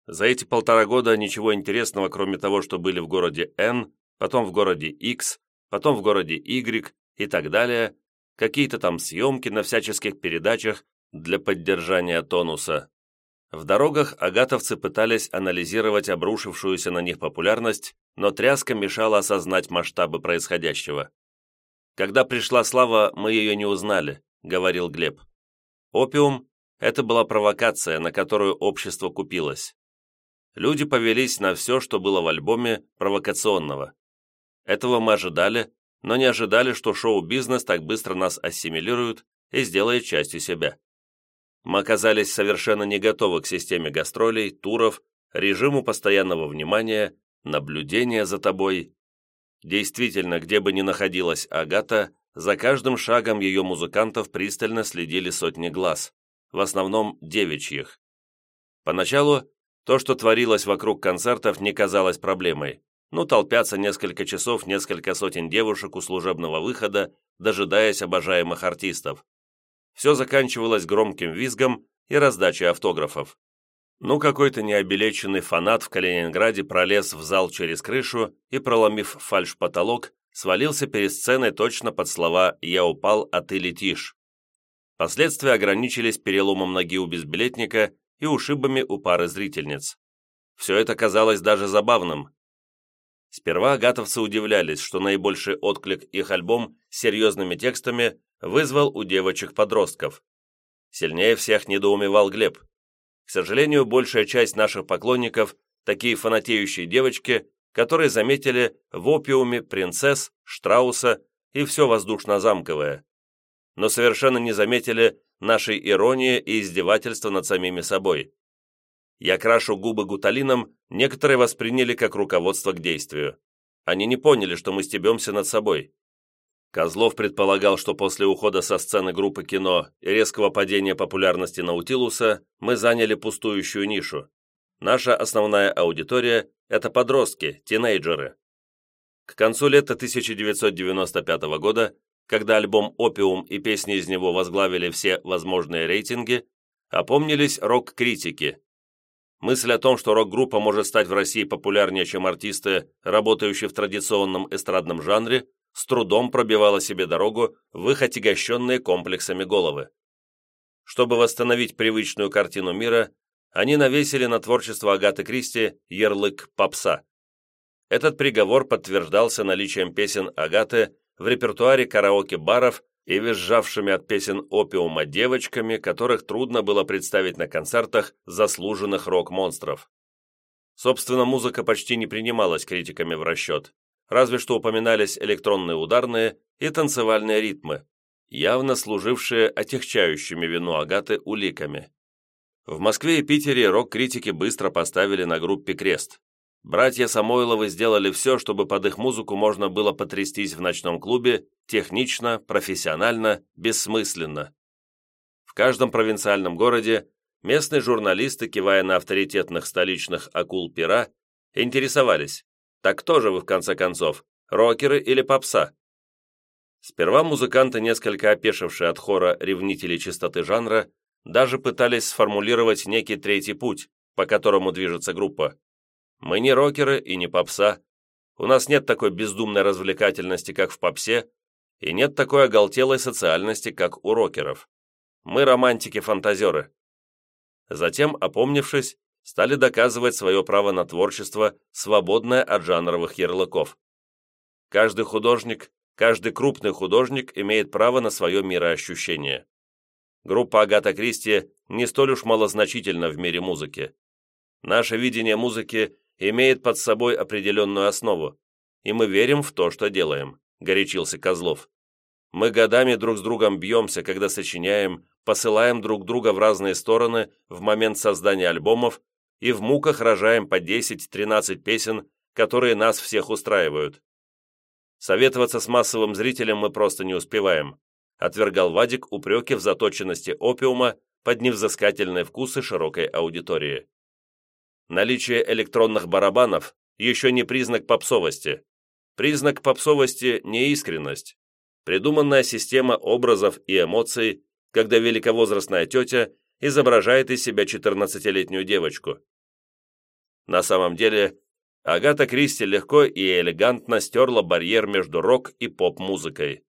За эти полтора года ничего интересного, кроме того, что были в городе N, потом в городе X, потом в городе Y и так далее, какие-то там съемки на всяческих передачах для поддержания тонуса. В дорогах агатовцы пытались анализировать обрушившуюся на них популярность, но тряска мешала осознать масштабы происходящего. «Когда пришла слава, мы ее не узнали», — говорил Глеб. «Опиум — это была провокация, на которую общество купилось люди повелись на все, что было в альбоме провокационного. Этого мы ожидали, но не ожидали, что шоу-бизнес так быстро нас ассимилирует и сделает частью себя. Мы оказались совершенно не готовы к системе гастролей, туров, режиму постоянного внимания, наблюдения за тобой. Действительно, где бы ни находилась Агата, за каждым шагом ее музыкантов пристально следили сотни глаз, в основном девичьих. Поначалу то, что творилось вокруг концертов, не казалось проблемой. Ну, толпятся несколько часов несколько сотен девушек у служебного выхода, дожидаясь обожаемых артистов. Все заканчивалось громким визгом и раздачей автографов. Ну, какой-то необелеченный фанат в Калининграде пролез в зал через крышу и, проломив фальш-потолок, свалился перед сценой точно под слова «Я упал, а ты летишь». Последствия ограничились переломом ноги у безбилетника и ушибами у пары зрительниц. Все это казалось даже забавным. Сперва агатовцы удивлялись, что наибольший отклик их альбом с серьезными текстами вызвал у девочек-подростков. Сильнее всех недоумевал Глеб. К сожалению, большая часть наших поклонников – такие фанатеющие девочки, которые заметили в опиуме принцесс, Штрауса и все воздушно-замковое, но совершенно не заметили нашей иронии и издевательства над самими собой. Я крашу губы гуталином, некоторые восприняли как руководство к действию. Они не поняли, что мы стебемся над собой. Козлов предполагал, что после ухода со сцены группы кино и резкого падения популярности Наутилуса мы заняли пустующую нишу. Наша основная аудитория – это подростки, тинейджеры. К концу лета 1995 года когда альбом «Опиум» и песни из него возглавили все возможные рейтинги, опомнились рок-критики. Мысль о том, что рок-группа может стать в России популярнее, чем артисты, работающие в традиционном эстрадном жанре, с трудом пробивала себе дорогу в их отягощенные комплексами головы. Чтобы восстановить привычную картину мира, они навесили на творчество Агаты Кристи ярлык «попса». Этот приговор подтверждался наличием песен Агаты в репертуаре караоке-баров и визжавшими от песен опиума девочками, которых трудно было представить на концертах заслуженных рок-монстров. Собственно, музыка почти не принималась критиками в расчет, разве что упоминались электронные ударные и танцевальные ритмы, явно служившие отягчающими вину Агаты уликами. В Москве и Питере рок-критики быстро поставили на группе крест. Братья Самойловы сделали все, чтобы под их музыку можно было потрястись в ночном клубе технично, профессионально, бессмысленно. В каждом провинциальном городе местные журналисты, кивая на авторитетных столичных акул пера, интересовались, так кто же вы в конце концов, рокеры или попса? Сперва музыканты, несколько опешившие от хора ревнителей чистоты жанра, даже пытались сформулировать некий третий путь, по которому движется группа. Мы не рокеры и не попса. У нас нет такой бездумной развлекательности, как в попсе, и нет такой оголтелой социальности, как у рокеров. Мы романтики-фантазеры. Затем, опомнившись, стали доказывать свое право на творчество, свободное от жанровых ярлыков. Каждый художник, каждый крупный художник имеет право на свое мироощущение. Группа Агата Кристи не столь уж малозначительна в мире музыки. Наше видение музыки имеет под собой определенную основу, и мы верим в то, что делаем», — горячился Козлов. «Мы годами друг с другом бьемся, когда сочиняем, посылаем друг друга в разные стороны в момент создания альбомов и в муках рожаем по 10-13 песен, которые нас всех устраивают. Советоваться с массовым зрителем мы просто не успеваем», отвергал Вадик упреки в заточенности опиума под невзыскательные вкусы широкой аудитории. Наличие электронных барабанов еще не признак попсовости. Признак попсовости – неискренность. Придуманная система образов и эмоций, когда великовозрастная тетя изображает из себя 14-летнюю девочку. На самом деле, Агата Кристи легко и элегантно стерла барьер между рок и поп-музыкой.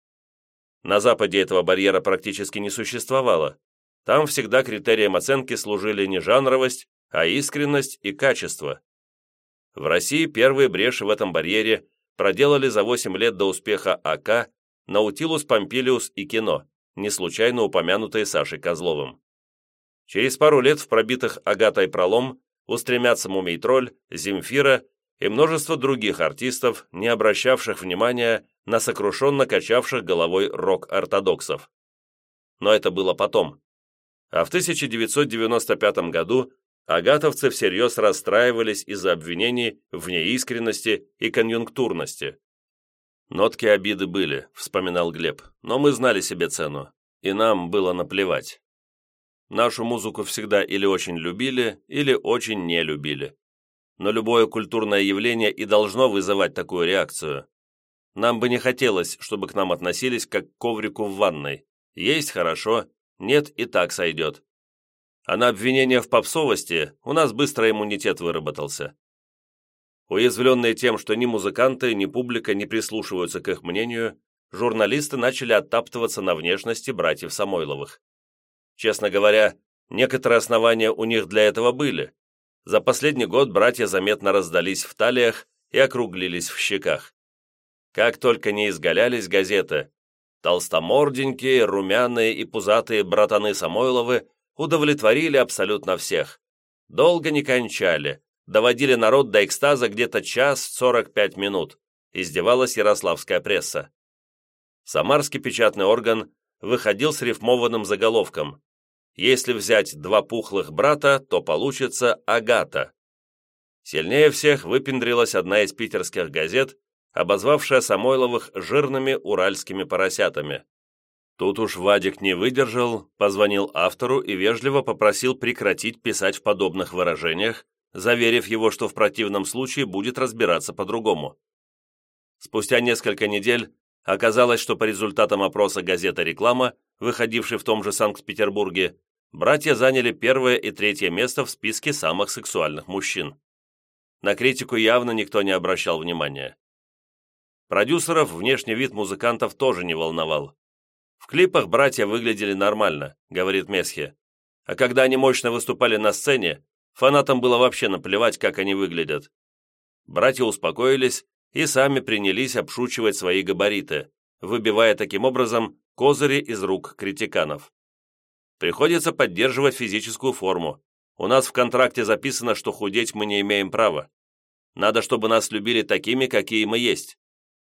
На Западе этого барьера практически не существовало. Там всегда критерием оценки служили не жанровость, а искренность и качество. В России первые бреши в этом барьере проделали за 8 лет до успеха АК, Наутилус Помпилиус и кино, не случайно упомянутые Сашей Козловым. Через пару лет в пробитых Агатой пролом устремятся Мумий-тролль, Земфира и множество других артистов, не обращавших внимания на сокрушенно качавших головой рок-ортодоксов. Но это было потом. А в 1995 году агатовцы всерьез расстраивались из-за обвинений в неискренности и конъюнктурности. «Нотки обиды были», — вспоминал Глеб, «но мы знали себе цену, и нам было наплевать. Нашу музыку всегда или очень любили, или очень не любили. Но любое культурное явление и должно вызывать такую реакцию. Нам бы не хотелось, чтобы к нам относились как к коврику в ванной. Есть хорошо, нет и так сойдет а на обвинение в попсовости у нас быстро иммунитет выработался. Уязвленные тем, что ни музыканты, ни публика не прислушиваются к их мнению, журналисты начали оттаптываться на внешности братьев Самойловых. Честно говоря, некоторые основания у них для этого были. За последний год братья заметно раздались в талиях и округлились в щеках. Как только не изгалялись газеты, толстоморденькие, румяные и пузатые братаны Самойловы удовлетворили абсолютно всех. Долго не кончали, доводили народ до экстаза где-то час сорок пять минут, издевалась ярославская пресса. Самарский печатный орган выходил с рифмованным заголовком «Если взять два пухлых брата, то получится Агата». Сильнее всех выпендрилась одна из питерских газет, обозвавшая Самойловых жирными уральскими поросятами. Тут уж Вадик не выдержал, позвонил автору и вежливо попросил прекратить писать в подобных выражениях, заверив его, что в противном случае будет разбираться по-другому. Спустя несколько недель оказалось, что по результатам опроса газета «Реклама», выходившей в том же Санкт-Петербурге, братья заняли первое и третье место в списке самых сексуальных мужчин. На критику явно никто не обращал внимания. Продюсеров внешний вид музыкантов тоже не волновал. В клипах братья выглядели нормально, говорит Месхи. А когда они мощно выступали на сцене, фанатам было вообще наплевать, как они выглядят. Братья успокоились и сами принялись обшучивать свои габариты, выбивая таким образом козыри из рук критиканов. Приходится поддерживать физическую форму. У нас в контракте записано, что худеть мы не имеем права. Надо, чтобы нас любили такими, какие мы есть.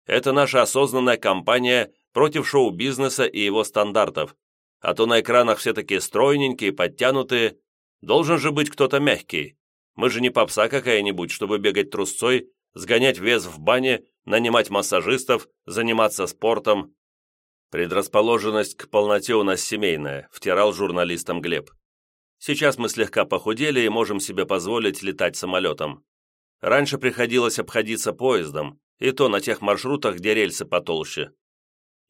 Это наша осознанная кампания против шоу-бизнеса и его стандартов. А то на экранах все такие стройненькие, подтянутые. Должен же быть кто-то мягкий. Мы же не попса какая-нибудь, чтобы бегать трусцой, сгонять вес в бане, нанимать массажистов, заниматься спортом. Предрасположенность к полноте у нас семейная, втирал журналистам Глеб. Сейчас мы слегка похудели и можем себе позволить летать самолетом. Раньше приходилось обходиться поездом, и то на тех маршрутах, где рельсы потолще.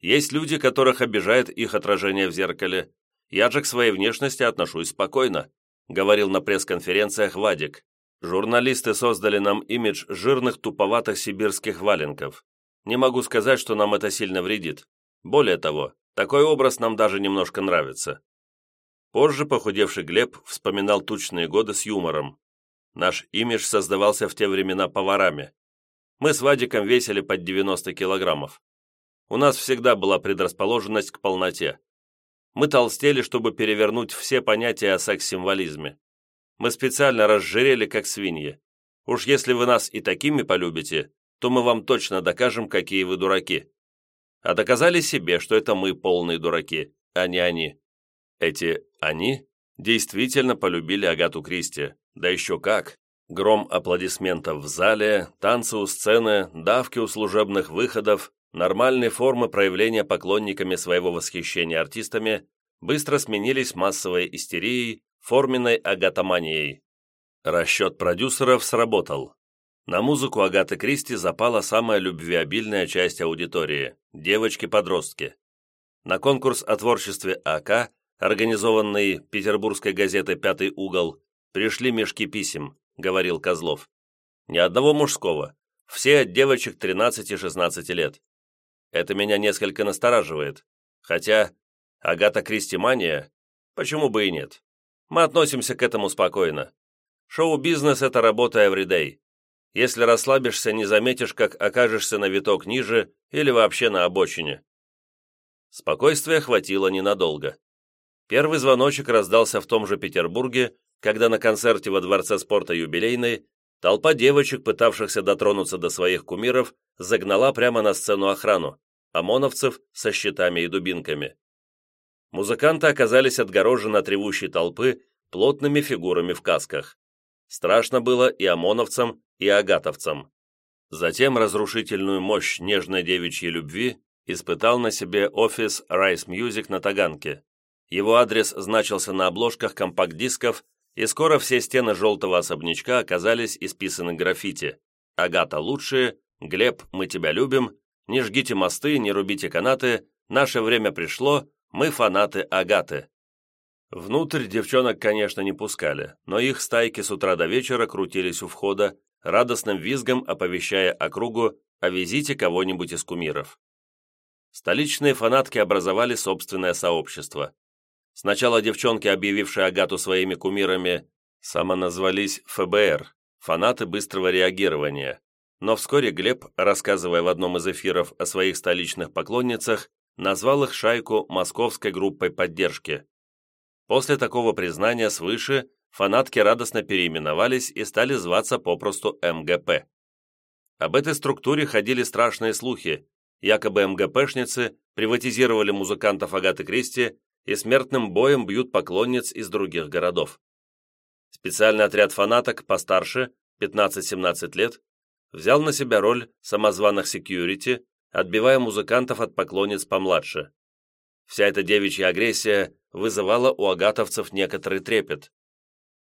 Есть люди, которых обижает их отражение в зеркале. Я же к своей внешности отношусь спокойно, говорил на пресс-конференциях Вадик. Журналисты создали нам имидж жирных туповатых сибирских валенков. Не могу сказать, что нам это сильно вредит. Более того, такой образ нам даже немножко нравится. Позже похудевший Глеб вспоминал тучные годы с юмором. Наш имидж создавался в те времена поварами. Мы с Вадиком весили под 90 килограммов. У нас всегда была предрасположенность к полноте. Мы толстели, чтобы перевернуть все понятия о секс-символизме. Мы специально разжирели, как свиньи. Уж если вы нас и такими полюбите, то мы вам точно докажем, какие вы дураки а доказали себе, что это мы полные дураки, а не они. Эти «они» действительно полюбили Агату Кристи, да еще как. Гром аплодисментов в зале, танцы у сцены, давки у служебных выходов, нормальные формы проявления поклонниками своего восхищения артистами быстро сменились массовой истерией, форменной агатоманией. Расчет продюсеров сработал. На музыку Агаты Кристи запала самая любвеобильная часть аудитории – девочки-подростки. На конкурс о творчестве АК, организованный петербургской газетой «Пятый угол», пришли мешки писем, говорил Козлов. Ни одного мужского, все от девочек 13-16 лет. Это меня несколько настораживает. Хотя Агата Кристи мания, почему бы и нет. Мы относимся к этому спокойно. Шоу-бизнес – это работа everyday если расслабишься, не заметишь, как окажешься на виток ниже или вообще на обочине. Спокойствия хватило ненадолго. Первый звоночек раздался в том же Петербурге, когда на концерте во Дворце спорта юбилейной толпа девочек, пытавшихся дотронуться до своих кумиров, загнала прямо на сцену охрану, ОМОНовцев со щитами и дубинками. Музыканты оказались отгорожены от ревущей толпы плотными фигурами в касках. Страшно было и ОМОНовцам, и агатовцам. Затем разрушительную мощь нежной девичьей любви испытал на себе офис Rice Music на Таганке. Его адрес значился на обложках компакт-дисков, и скоро все стены желтого особнячка оказались исписаны граффити. «Агата лучшие», «Глеб, мы тебя любим», «Не жгите мосты, не рубите канаты», «Наше время пришло», «Мы фанаты Агаты». Внутрь девчонок, конечно, не пускали, но их стайки с утра до вечера крутились у входа, радостным визгом оповещая округу о визите кого-нибудь из кумиров. Столичные фанатки образовали собственное сообщество. Сначала девчонки, объявившие Агату своими кумирами, самоназвались ФБР, фанаты быстрого реагирования, но вскоре Глеб, рассказывая в одном из эфиров о своих столичных поклонницах, назвал их шайку московской группой поддержки. После такого признания свыше фанатки радостно переименовались и стали зваться попросту МГП. Об этой структуре ходили страшные слухи, якобы МГПшницы приватизировали музыкантов Агаты Кристи и смертным боем бьют поклонниц из других городов. Специальный отряд фанаток постарше, 15-17 лет, взял на себя роль самозваных секьюрити, отбивая музыкантов от поклонниц помладше. Вся эта девичья агрессия вызывала у агатовцев некоторый трепет.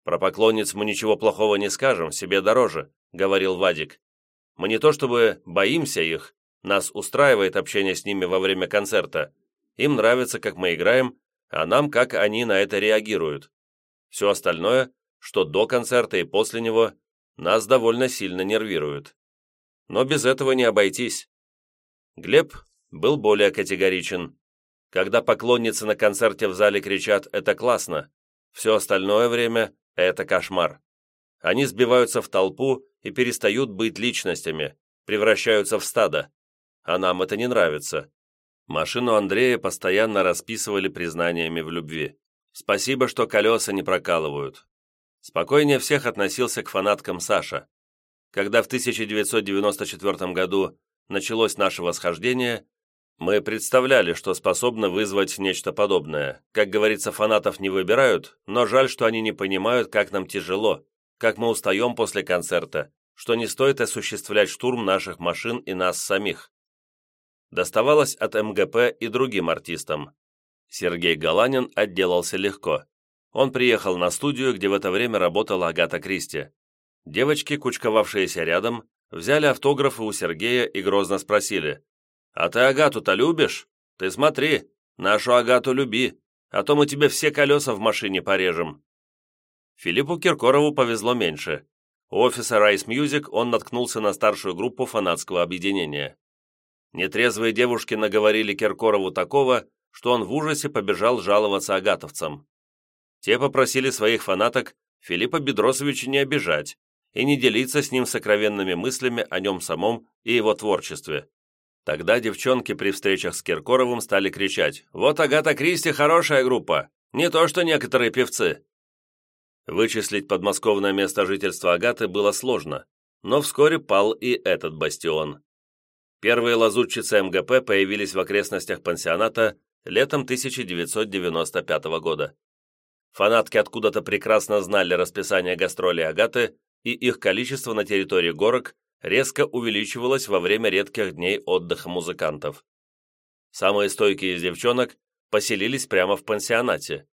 «Про поклонниц мы ничего плохого не скажем, себе дороже», — говорил Вадик. «Мы не то чтобы боимся их, нас устраивает общение с ними во время концерта. Им нравится, как мы играем, а нам, как они на это реагируют. Все остальное, что до концерта и после него, нас довольно сильно нервирует. Но без этого не обойтись. Глеб был более категоричен. Когда поклонницы на концерте в зале кричат «это классно», все остальное время – это кошмар. Они сбиваются в толпу и перестают быть личностями, превращаются в стадо. А нам это не нравится. Машину Андрея постоянно расписывали признаниями в любви. Спасибо, что колеса не прокалывают. Спокойнее всех относился к фанаткам Саша. Когда в 1994 году началось наше восхождение, мы представляли, что способно вызвать нечто подобное. Как говорится, фанатов не выбирают, но жаль, что они не понимают, как нам тяжело, как мы устаем после концерта, что не стоит осуществлять штурм наших машин и нас самих. Доставалось от МГП и другим артистам. Сергей Галанин отделался легко. Он приехал на студию, где в это время работала Агата Кристи. Девочки, кучковавшиеся рядом, взяли автографы у Сергея и грозно спросили, «А ты Агату-то любишь? Ты смотри, нашу Агату люби, а то мы тебе все колеса в машине порежем». Филиппу Киркорову повезло меньше. У офиса Rice Music он наткнулся на старшую группу фанатского объединения. Нетрезвые девушки наговорили Киркорову такого, что он в ужасе побежал жаловаться агатовцам. Те попросили своих фанаток Филиппа Бедросовича не обижать и не делиться с ним сокровенными мыслями о нем самом и его творчестве. Тогда девчонки при встречах с Киркоровым стали кричать «Вот Агата Кристи хорошая группа, не то что некоторые певцы». Вычислить подмосковное место жительства Агаты было сложно, но вскоре пал и этот бастион. Первые лазутчицы МГП появились в окрестностях пансионата летом 1995 года. Фанатки откуда-то прекрасно знали расписание гастролей Агаты, и их количество на территории горок резко увеличивалось во время редких дней отдыха музыкантов. Самые стойкие из девчонок поселились прямо в пансионате.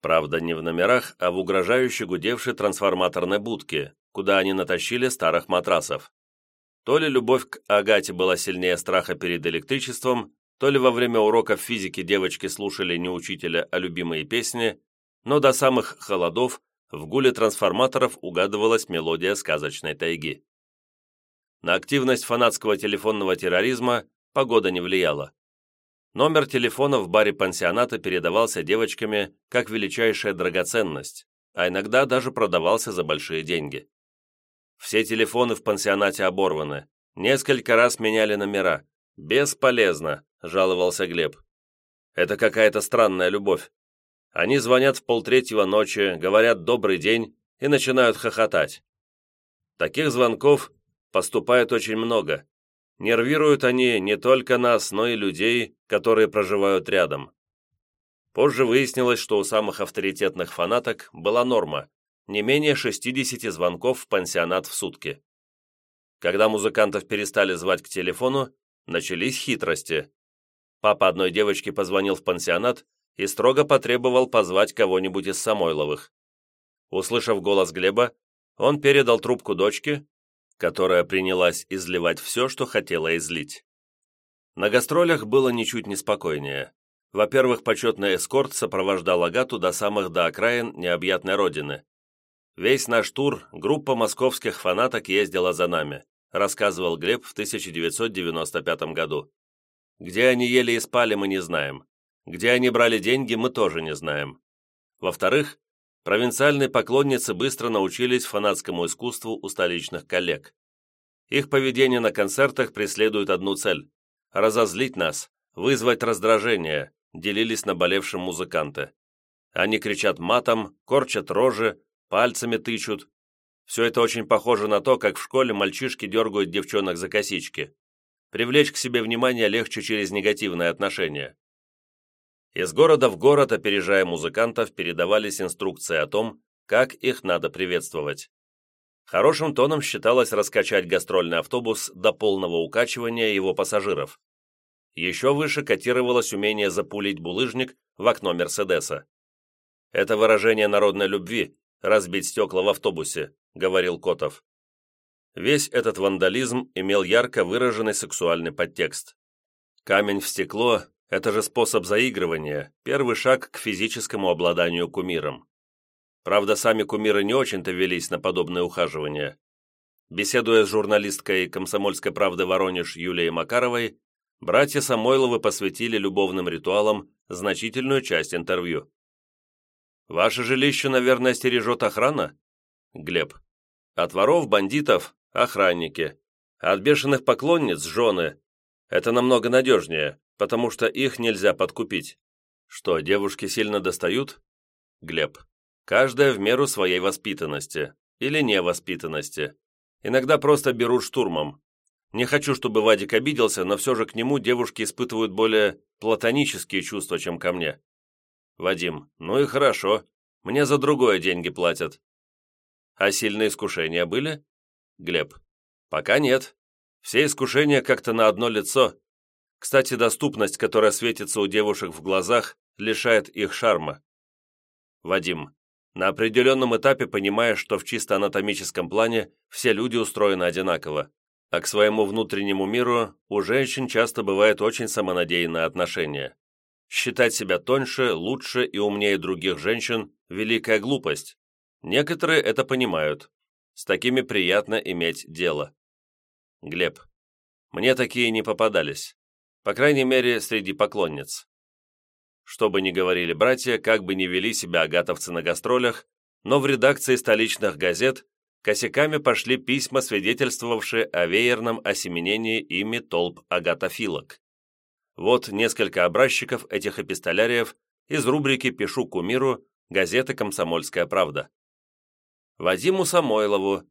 Правда, не в номерах, а в угрожающе гудевшей трансформаторной будке, куда они натащили старых матрасов. То ли любовь к Агате была сильнее страха перед электричеством, то ли во время уроков физики девочки слушали не учителя, а любимые песни, но до самых холодов в гуле трансформаторов угадывалась мелодия сказочной тайги. На активность фанатского телефонного терроризма погода не влияла. Номер телефона в баре пансионата передавался девочками как величайшая драгоценность, а иногда даже продавался за большие деньги. Все телефоны в пансионате оборваны, несколько раз меняли номера. «Бесполезно», — жаловался Глеб. «Это какая-то странная любовь. Они звонят в полтретьего ночи, говорят «добрый день» и начинают хохотать. Таких звонков поступает очень много. Нервируют они не только нас, но и людей, которые проживают рядом. Позже выяснилось, что у самых авторитетных фанаток была норма – не менее 60 звонков в пансионат в сутки. Когда музыкантов перестали звать к телефону, начались хитрости. Папа одной девочки позвонил в пансионат и строго потребовал позвать кого-нибудь из Самойловых. Услышав голос Глеба, он передал трубку дочке, которая принялась изливать все, что хотела излить. На гастролях было ничуть не спокойнее. Во-первых, почетный эскорт сопровождал Агату до самых до окраин необъятной родины. Весь наш тур группа московских фанаток ездила за нами, рассказывал Глеб в 1995 году. Где они ели и спали, мы не знаем. Где они брали деньги, мы тоже не знаем. Во-вторых, провинциальные поклонницы быстро научились фанатскому искусству у столичных коллег. Их поведение на концертах преследует одну цель – разозлить нас, вызвать раздражение, делились наболевшим музыканты. Они кричат матом, корчат рожи, пальцами тычут. Все это очень похоже на то, как в школе мальчишки дергают девчонок за косички. Привлечь к себе внимание легче через негативное отношение. Из города в город, опережая музыкантов, передавались инструкции о том, как их надо приветствовать. Хорошим тоном считалось раскачать гастрольный автобус до полного укачивания его пассажиров. Еще выше котировалось умение запулить булыжник в окно Мерседеса. «Это выражение народной любви – разбить стекла в автобусе», – говорил Котов. Весь этот вандализм имел ярко выраженный сексуальный подтекст. Камень в стекло это же способ заигрывания, первый шаг к физическому обладанию кумиром. Правда, сами кумиры не очень-то велись на подобное ухаживание. Беседуя с журналисткой «Комсомольской правды Воронеж» Юлией Макаровой, Братья Самойловы посвятили любовным ритуалам значительную часть интервью. «Ваше жилище, наверное, стережет охрана?» Глеб. «От воров, бандитов – охранники. От бешеных поклонниц – жены. Это намного надежнее, потому что их нельзя подкупить. Что, девушки сильно достают?» Глеб. «Каждая в меру своей воспитанности. Или невоспитанности. Иногда просто берут штурмом. Не хочу, чтобы Вадик обиделся, но все же к нему девушки испытывают более платонические чувства, чем ко мне. Вадим, ну и хорошо. Мне за другое деньги платят. А сильные искушения были? Глеб, пока нет. Все искушения как-то на одно лицо. Кстати, доступность, которая светится у девушек в глазах, лишает их шарма. Вадим, на определенном этапе понимаешь, что в чисто анатомическом плане все люди устроены одинаково а к своему внутреннему миру у женщин часто бывает очень самонадеянное отношение. Считать себя тоньше, лучше и умнее других женщин – великая глупость. Некоторые это понимают. С такими приятно иметь дело. Глеб. Мне такие не попадались. По крайней мере, среди поклонниц. Что бы ни говорили братья, как бы ни вели себя агатовцы на гастролях, но в редакции столичных газет косяками пошли письма, свидетельствовавшие о веерном осеменении ими толп агатофилок. Вот несколько образчиков этих эпистоляриев из рубрики «Пишу кумиру» газеты «Комсомольская правда». Вадиму Самойлову.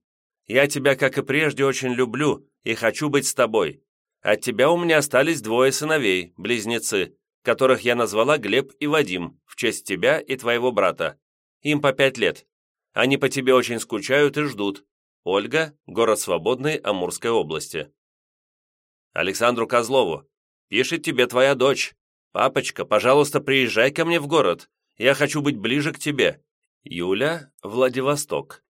«Я тебя, как и прежде, очень люблю и хочу быть с тобой. От тебя у меня остались двое сыновей, близнецы, которых я назвала Глеб и Вадим в честь тебя и твоего брата. Им по пять лет. Они по тебе очень скучают и ждут. Ольга, город Свободный, Амурской области. Александру Козлову. Пишет тебе твоя дочь. Папочка, пожалуйста, приезжай ко мне в город. Я хочу быть ближе к тебе. Юля, Владивосток.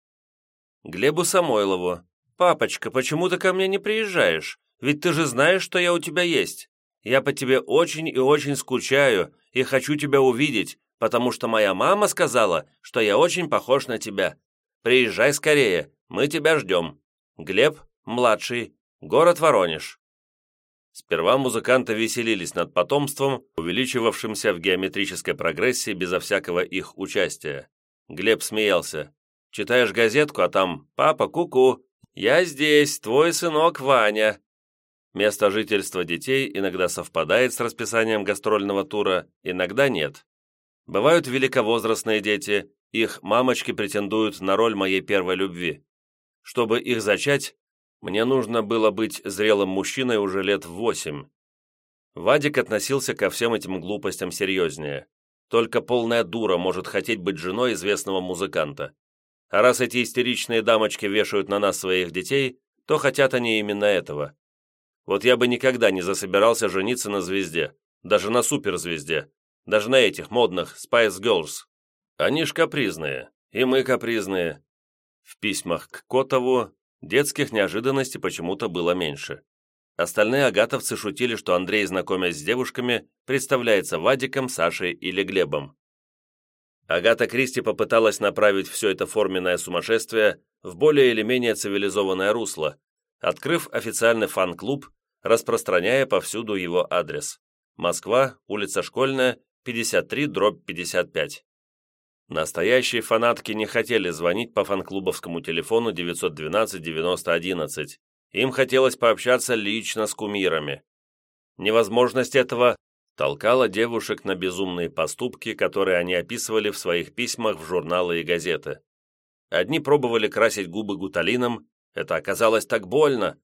Глебу Самойлову. Папочка, почему ты ко мне не приезжаешь? Ведь ты же знаешь, что я у тебя есть. Я по тебе очень и очень скучаю и хочу тебя увидеть потому что моя мама сказала, что я очень похож на тебя. Приезжай скорее, мы тебя ждем. Глеб, младший, город Воронеж». Сперва музыканты веселились над потомством, увеличивавшимся в геометрической прогрессии безо всякого их участия. Глеб смеялся. «Читаешь газетку, а там «Папа, куку, -ку, я здесь, твой сынок Ваня». Место жительства детей иногда совпадает с расписанием гастрольного тура, иногда нет. Бывают великовозрастные дети, их мамочки претендуют на роль моей первой любви. Чтобы их зачать, мне нужно было быть зрелым мужчиной уже лет в восемь. Вадик относился ко всем этим глупостям серьезнее. Только полная дура может хотеть быть женой известного музыканта. А раз эти истеричные дамочки вешают на нас своих детей, то хотят они именно этого. Вот я бы никогда не засобирался жениться на звезде, даже на суперзвезде, даже на этих модных Spice Girls. Они ж капризные, и мы капризные. В письмах к Котову детских неожиданностей почему-то было меньше. Остальные агатовцы шутили, что Андрей, знакомясь с девушками, представляется Вадиком, Сашей или Глебом. Агата Кристи попыталась направить все это форменное сумасшествие в более или менее цивилизованное русло, открыв официальный фан-клуб, распространяя повсюду его адрес. Москва, улица Школьная, 53 дробь 55. Настоящие фанатки не хотели звонить по фан-клубовскому телефону 912-9011. Им хотелось пообщаться лично с кумирами. Невозможность этого толкала девушек на безумные поступки, которые они описывали в своих письмах в журналы и газеты. Одни пробовали красить губы гуталином, это оказалось так больно.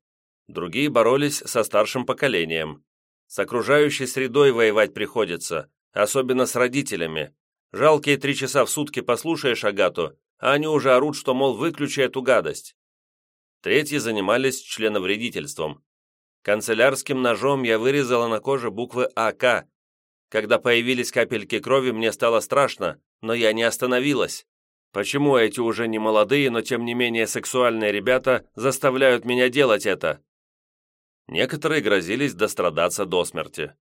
Другие боролись со старшим поколением. С окружающей средой воевать приходится, Особенно с родителями. Жалкие три часа в сутки послушаешь Агату, а они уже орут, что, мол, выключи эту гадость. Третьи занимались членовредительством. Канцелярским ножом я вырезала на коже буквы АК. Когда появились капельки крови, мне стало страшно, но я не остановилась. Почему эти уже не молодые, но тем не менее сексуальные ребята заставляют меня делать это? Некоторые грозились дострадаться до смерти.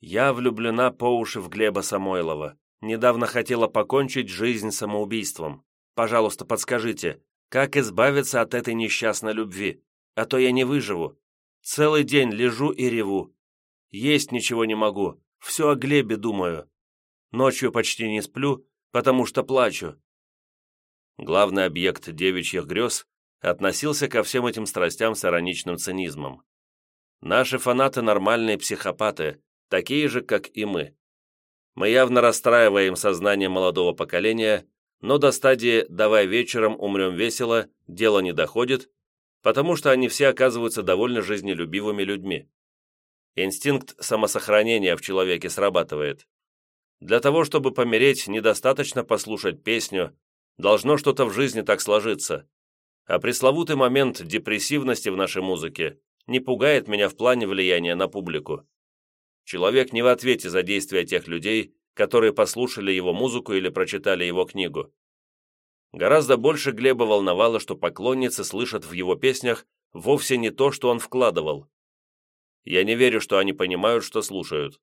Я влюблена по уши в Глеба Самойлова. Недавно хотела покончить жизнь самоубийством. Пожалуйста, подскажите, как избавиться от этой несчастной любви? А то я не выживу. Целый день лежу и реву. Есть ничего не могу. Все о Глебе думаю. Ночью почти не сплю, потому что плачу». Главный объект девичьих грез относился ко всем этим страстям с ироничным цинизмом. Наши фанаты нормальные психопаты, такие же, как и мы. Мы явно расстраиваем сознание молодого поколения, но до стадии «давай вечером умрем весело» дело не доходит, потому что они все оказываются довольно жизнелюбивыми людьми. Инстинкт самосохранения в человеке срабатывает. Для того, чтобы помереть, недостаточно послушать песню, должно что-то в жизни так сложиться. А пресловутый момент депрессивности в нашей музыке не пугает меня в плане влияния на публику. Человек не в ответе за действия тех людей, которые послушали его музыку или прочитали его книгу. Гораздо больше Глеба волновало, что поклонницы слышат в его песнях вовсе не то, что он вкладывал. Я не верю, что они понимают, что слушают.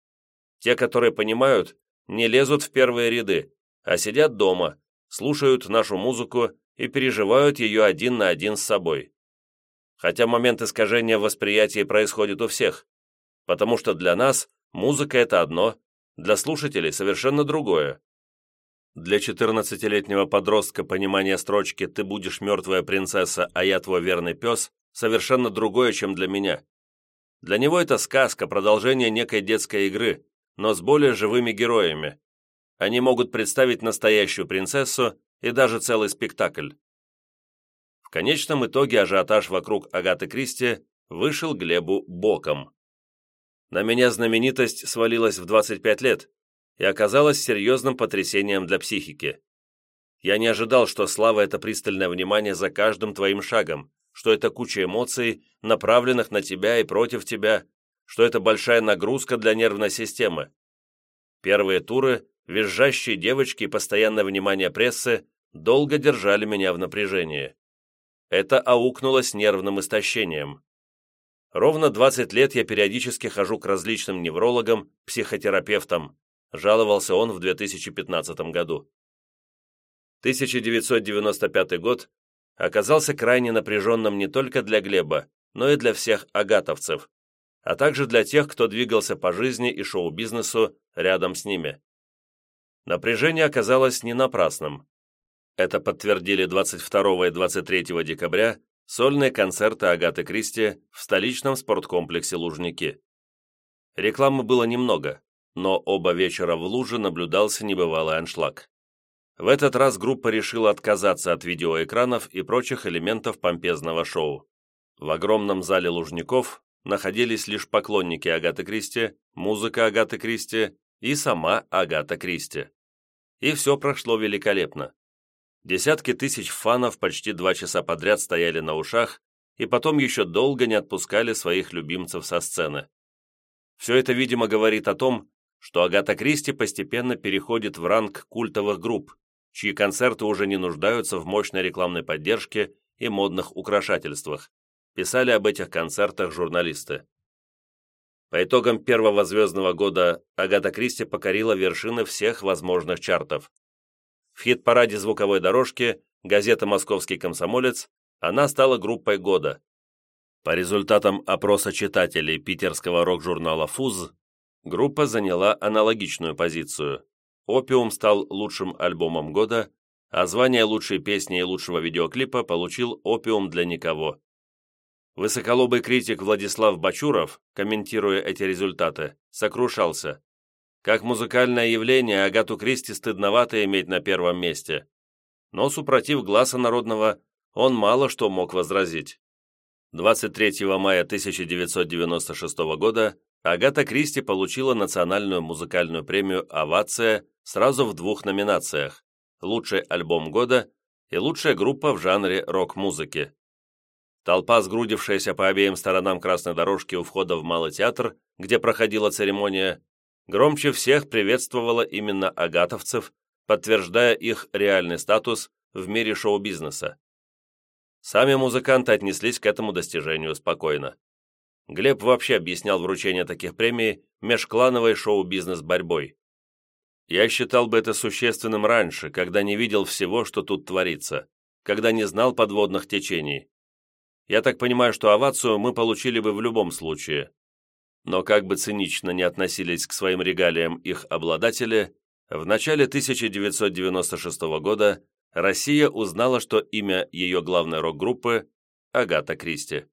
Те, которые понимают, не лезут в первые ряды, а сидят дома, слушают нашу музыку и переживают ее один на один с собой. Хотя момент искажения восприятия происходит у всех, потому что для нас музыка – это одно, для слушателей совершенно другое. Для 14-летнего подростка понимание строчки «ты будешь мертвая принцесса, а я твой верный пес» совершенно другое, чем для меня. Для него это сказка, продолжение некой детской игры, но с более живыми героями. Они могут представить настоящую принцессу и даже целый спектакль. В конечном итоге ажиотаж вокруг Агаты Кристи вышел Глебу боком. На меня знаменитость свалилась в 25 лет и оказалась серьезным потрясением для психики. Я не ожидал, что слава – это пристальное внимание за каждым твоим шагом, что это куча эмоций, направленных на тебя и против тебя, что это большая нагрузка для нервной системы. Первые туры, визжащие девочки и постоянное внимание прессы долго держали меня в напряжении. Это аукнулось нервным истощением. Ровно 20 лет я периодически хожу к различным неврологам, психотерапевтам, жаловался он в 2015 году. 1995 год оказался крайне напряженным не только для Глеба, но и для всех агатовцев, а также для тех, кто двигался по жизни и шоу-бизнесу рядом с ними. Напряжение оказалось не напрасным. Это подтвердили 22 и 23 декабря сольные концерты Агаты Кристи в столичном спорткомплексе «Лужники». Рекламы было немного, но оба вечера в Луже наблюдался небывалый аншлаг. В этот раз группа решила отказаться от видеоэкранов и прочих элементов помпезного шоу. В огромном зале Лужников находились лишь поклонники Агаты Кристи, музыка Агаты Кристи и сама Агата Кристи. И все прошло великолепно. Десятки тысяч фанов почти два часа подряд стояли на ушах и потом еще долго не отпускали своих любимцев со сцены. Все это, видимо, говорит о том, что Агата Кристи постепенно переходит в ранг культовых групп, чьи концерты уже не нуждаются в мощной рекламной поддержке и модных украшательствах, писали об этих концертах журналисты. По итогам первого звездного года Агата Кристи покорила вершины всех возможных чартов. В хит-параде звуковой дорожки газета «Московский комсомолец» она стала группой года. По результатам опроса читателей питерского рок-журнала «Фуз», группа заняла аналогичную позицию. «Опиум» стал лучшим альбомом года, а звание лучшей песни и лучшего видеоклипа получил «Опиум для никого». Высоколобый критик Владислав Бачуров, комментируя эти результаты, сокрушался. Как музыкальное явление Агату Кристи стыдновато иметь на первом месте. Но, супротив глаза народного, он мало что мог возразить. 23 мая 1996 года Агата Кристи получила национальную музыкальную премию «Овация» сразу в двух номинациях «Лучший альбом года» и «Лучшая группа в жанре рок-музыки». Толпа, сгрудившаяся по обеим сторонам красной дорожки у входа в Малый театр, где проходила церемония, громче всех приветствовала именно агатовцев, подтверждая их реальный статус в мире шоу-бизнеса. Сами музыканты отнеслись к этому достижению спокойно. Глеб вообще объяснял вручение таких премий межклановой шоу-бизнес-борьбой. Я считал бы это существенным раньше, когда не видел всего, что тут творится, когда не знал подводных течений. Я так понимаю, что овацию мы получили бы в любом случае. Но как бы цинично не относились к своим регалиям их обладатели, в начале 1996 года Россия узнала, что имя ее главной рок-группы – Агата Кристи.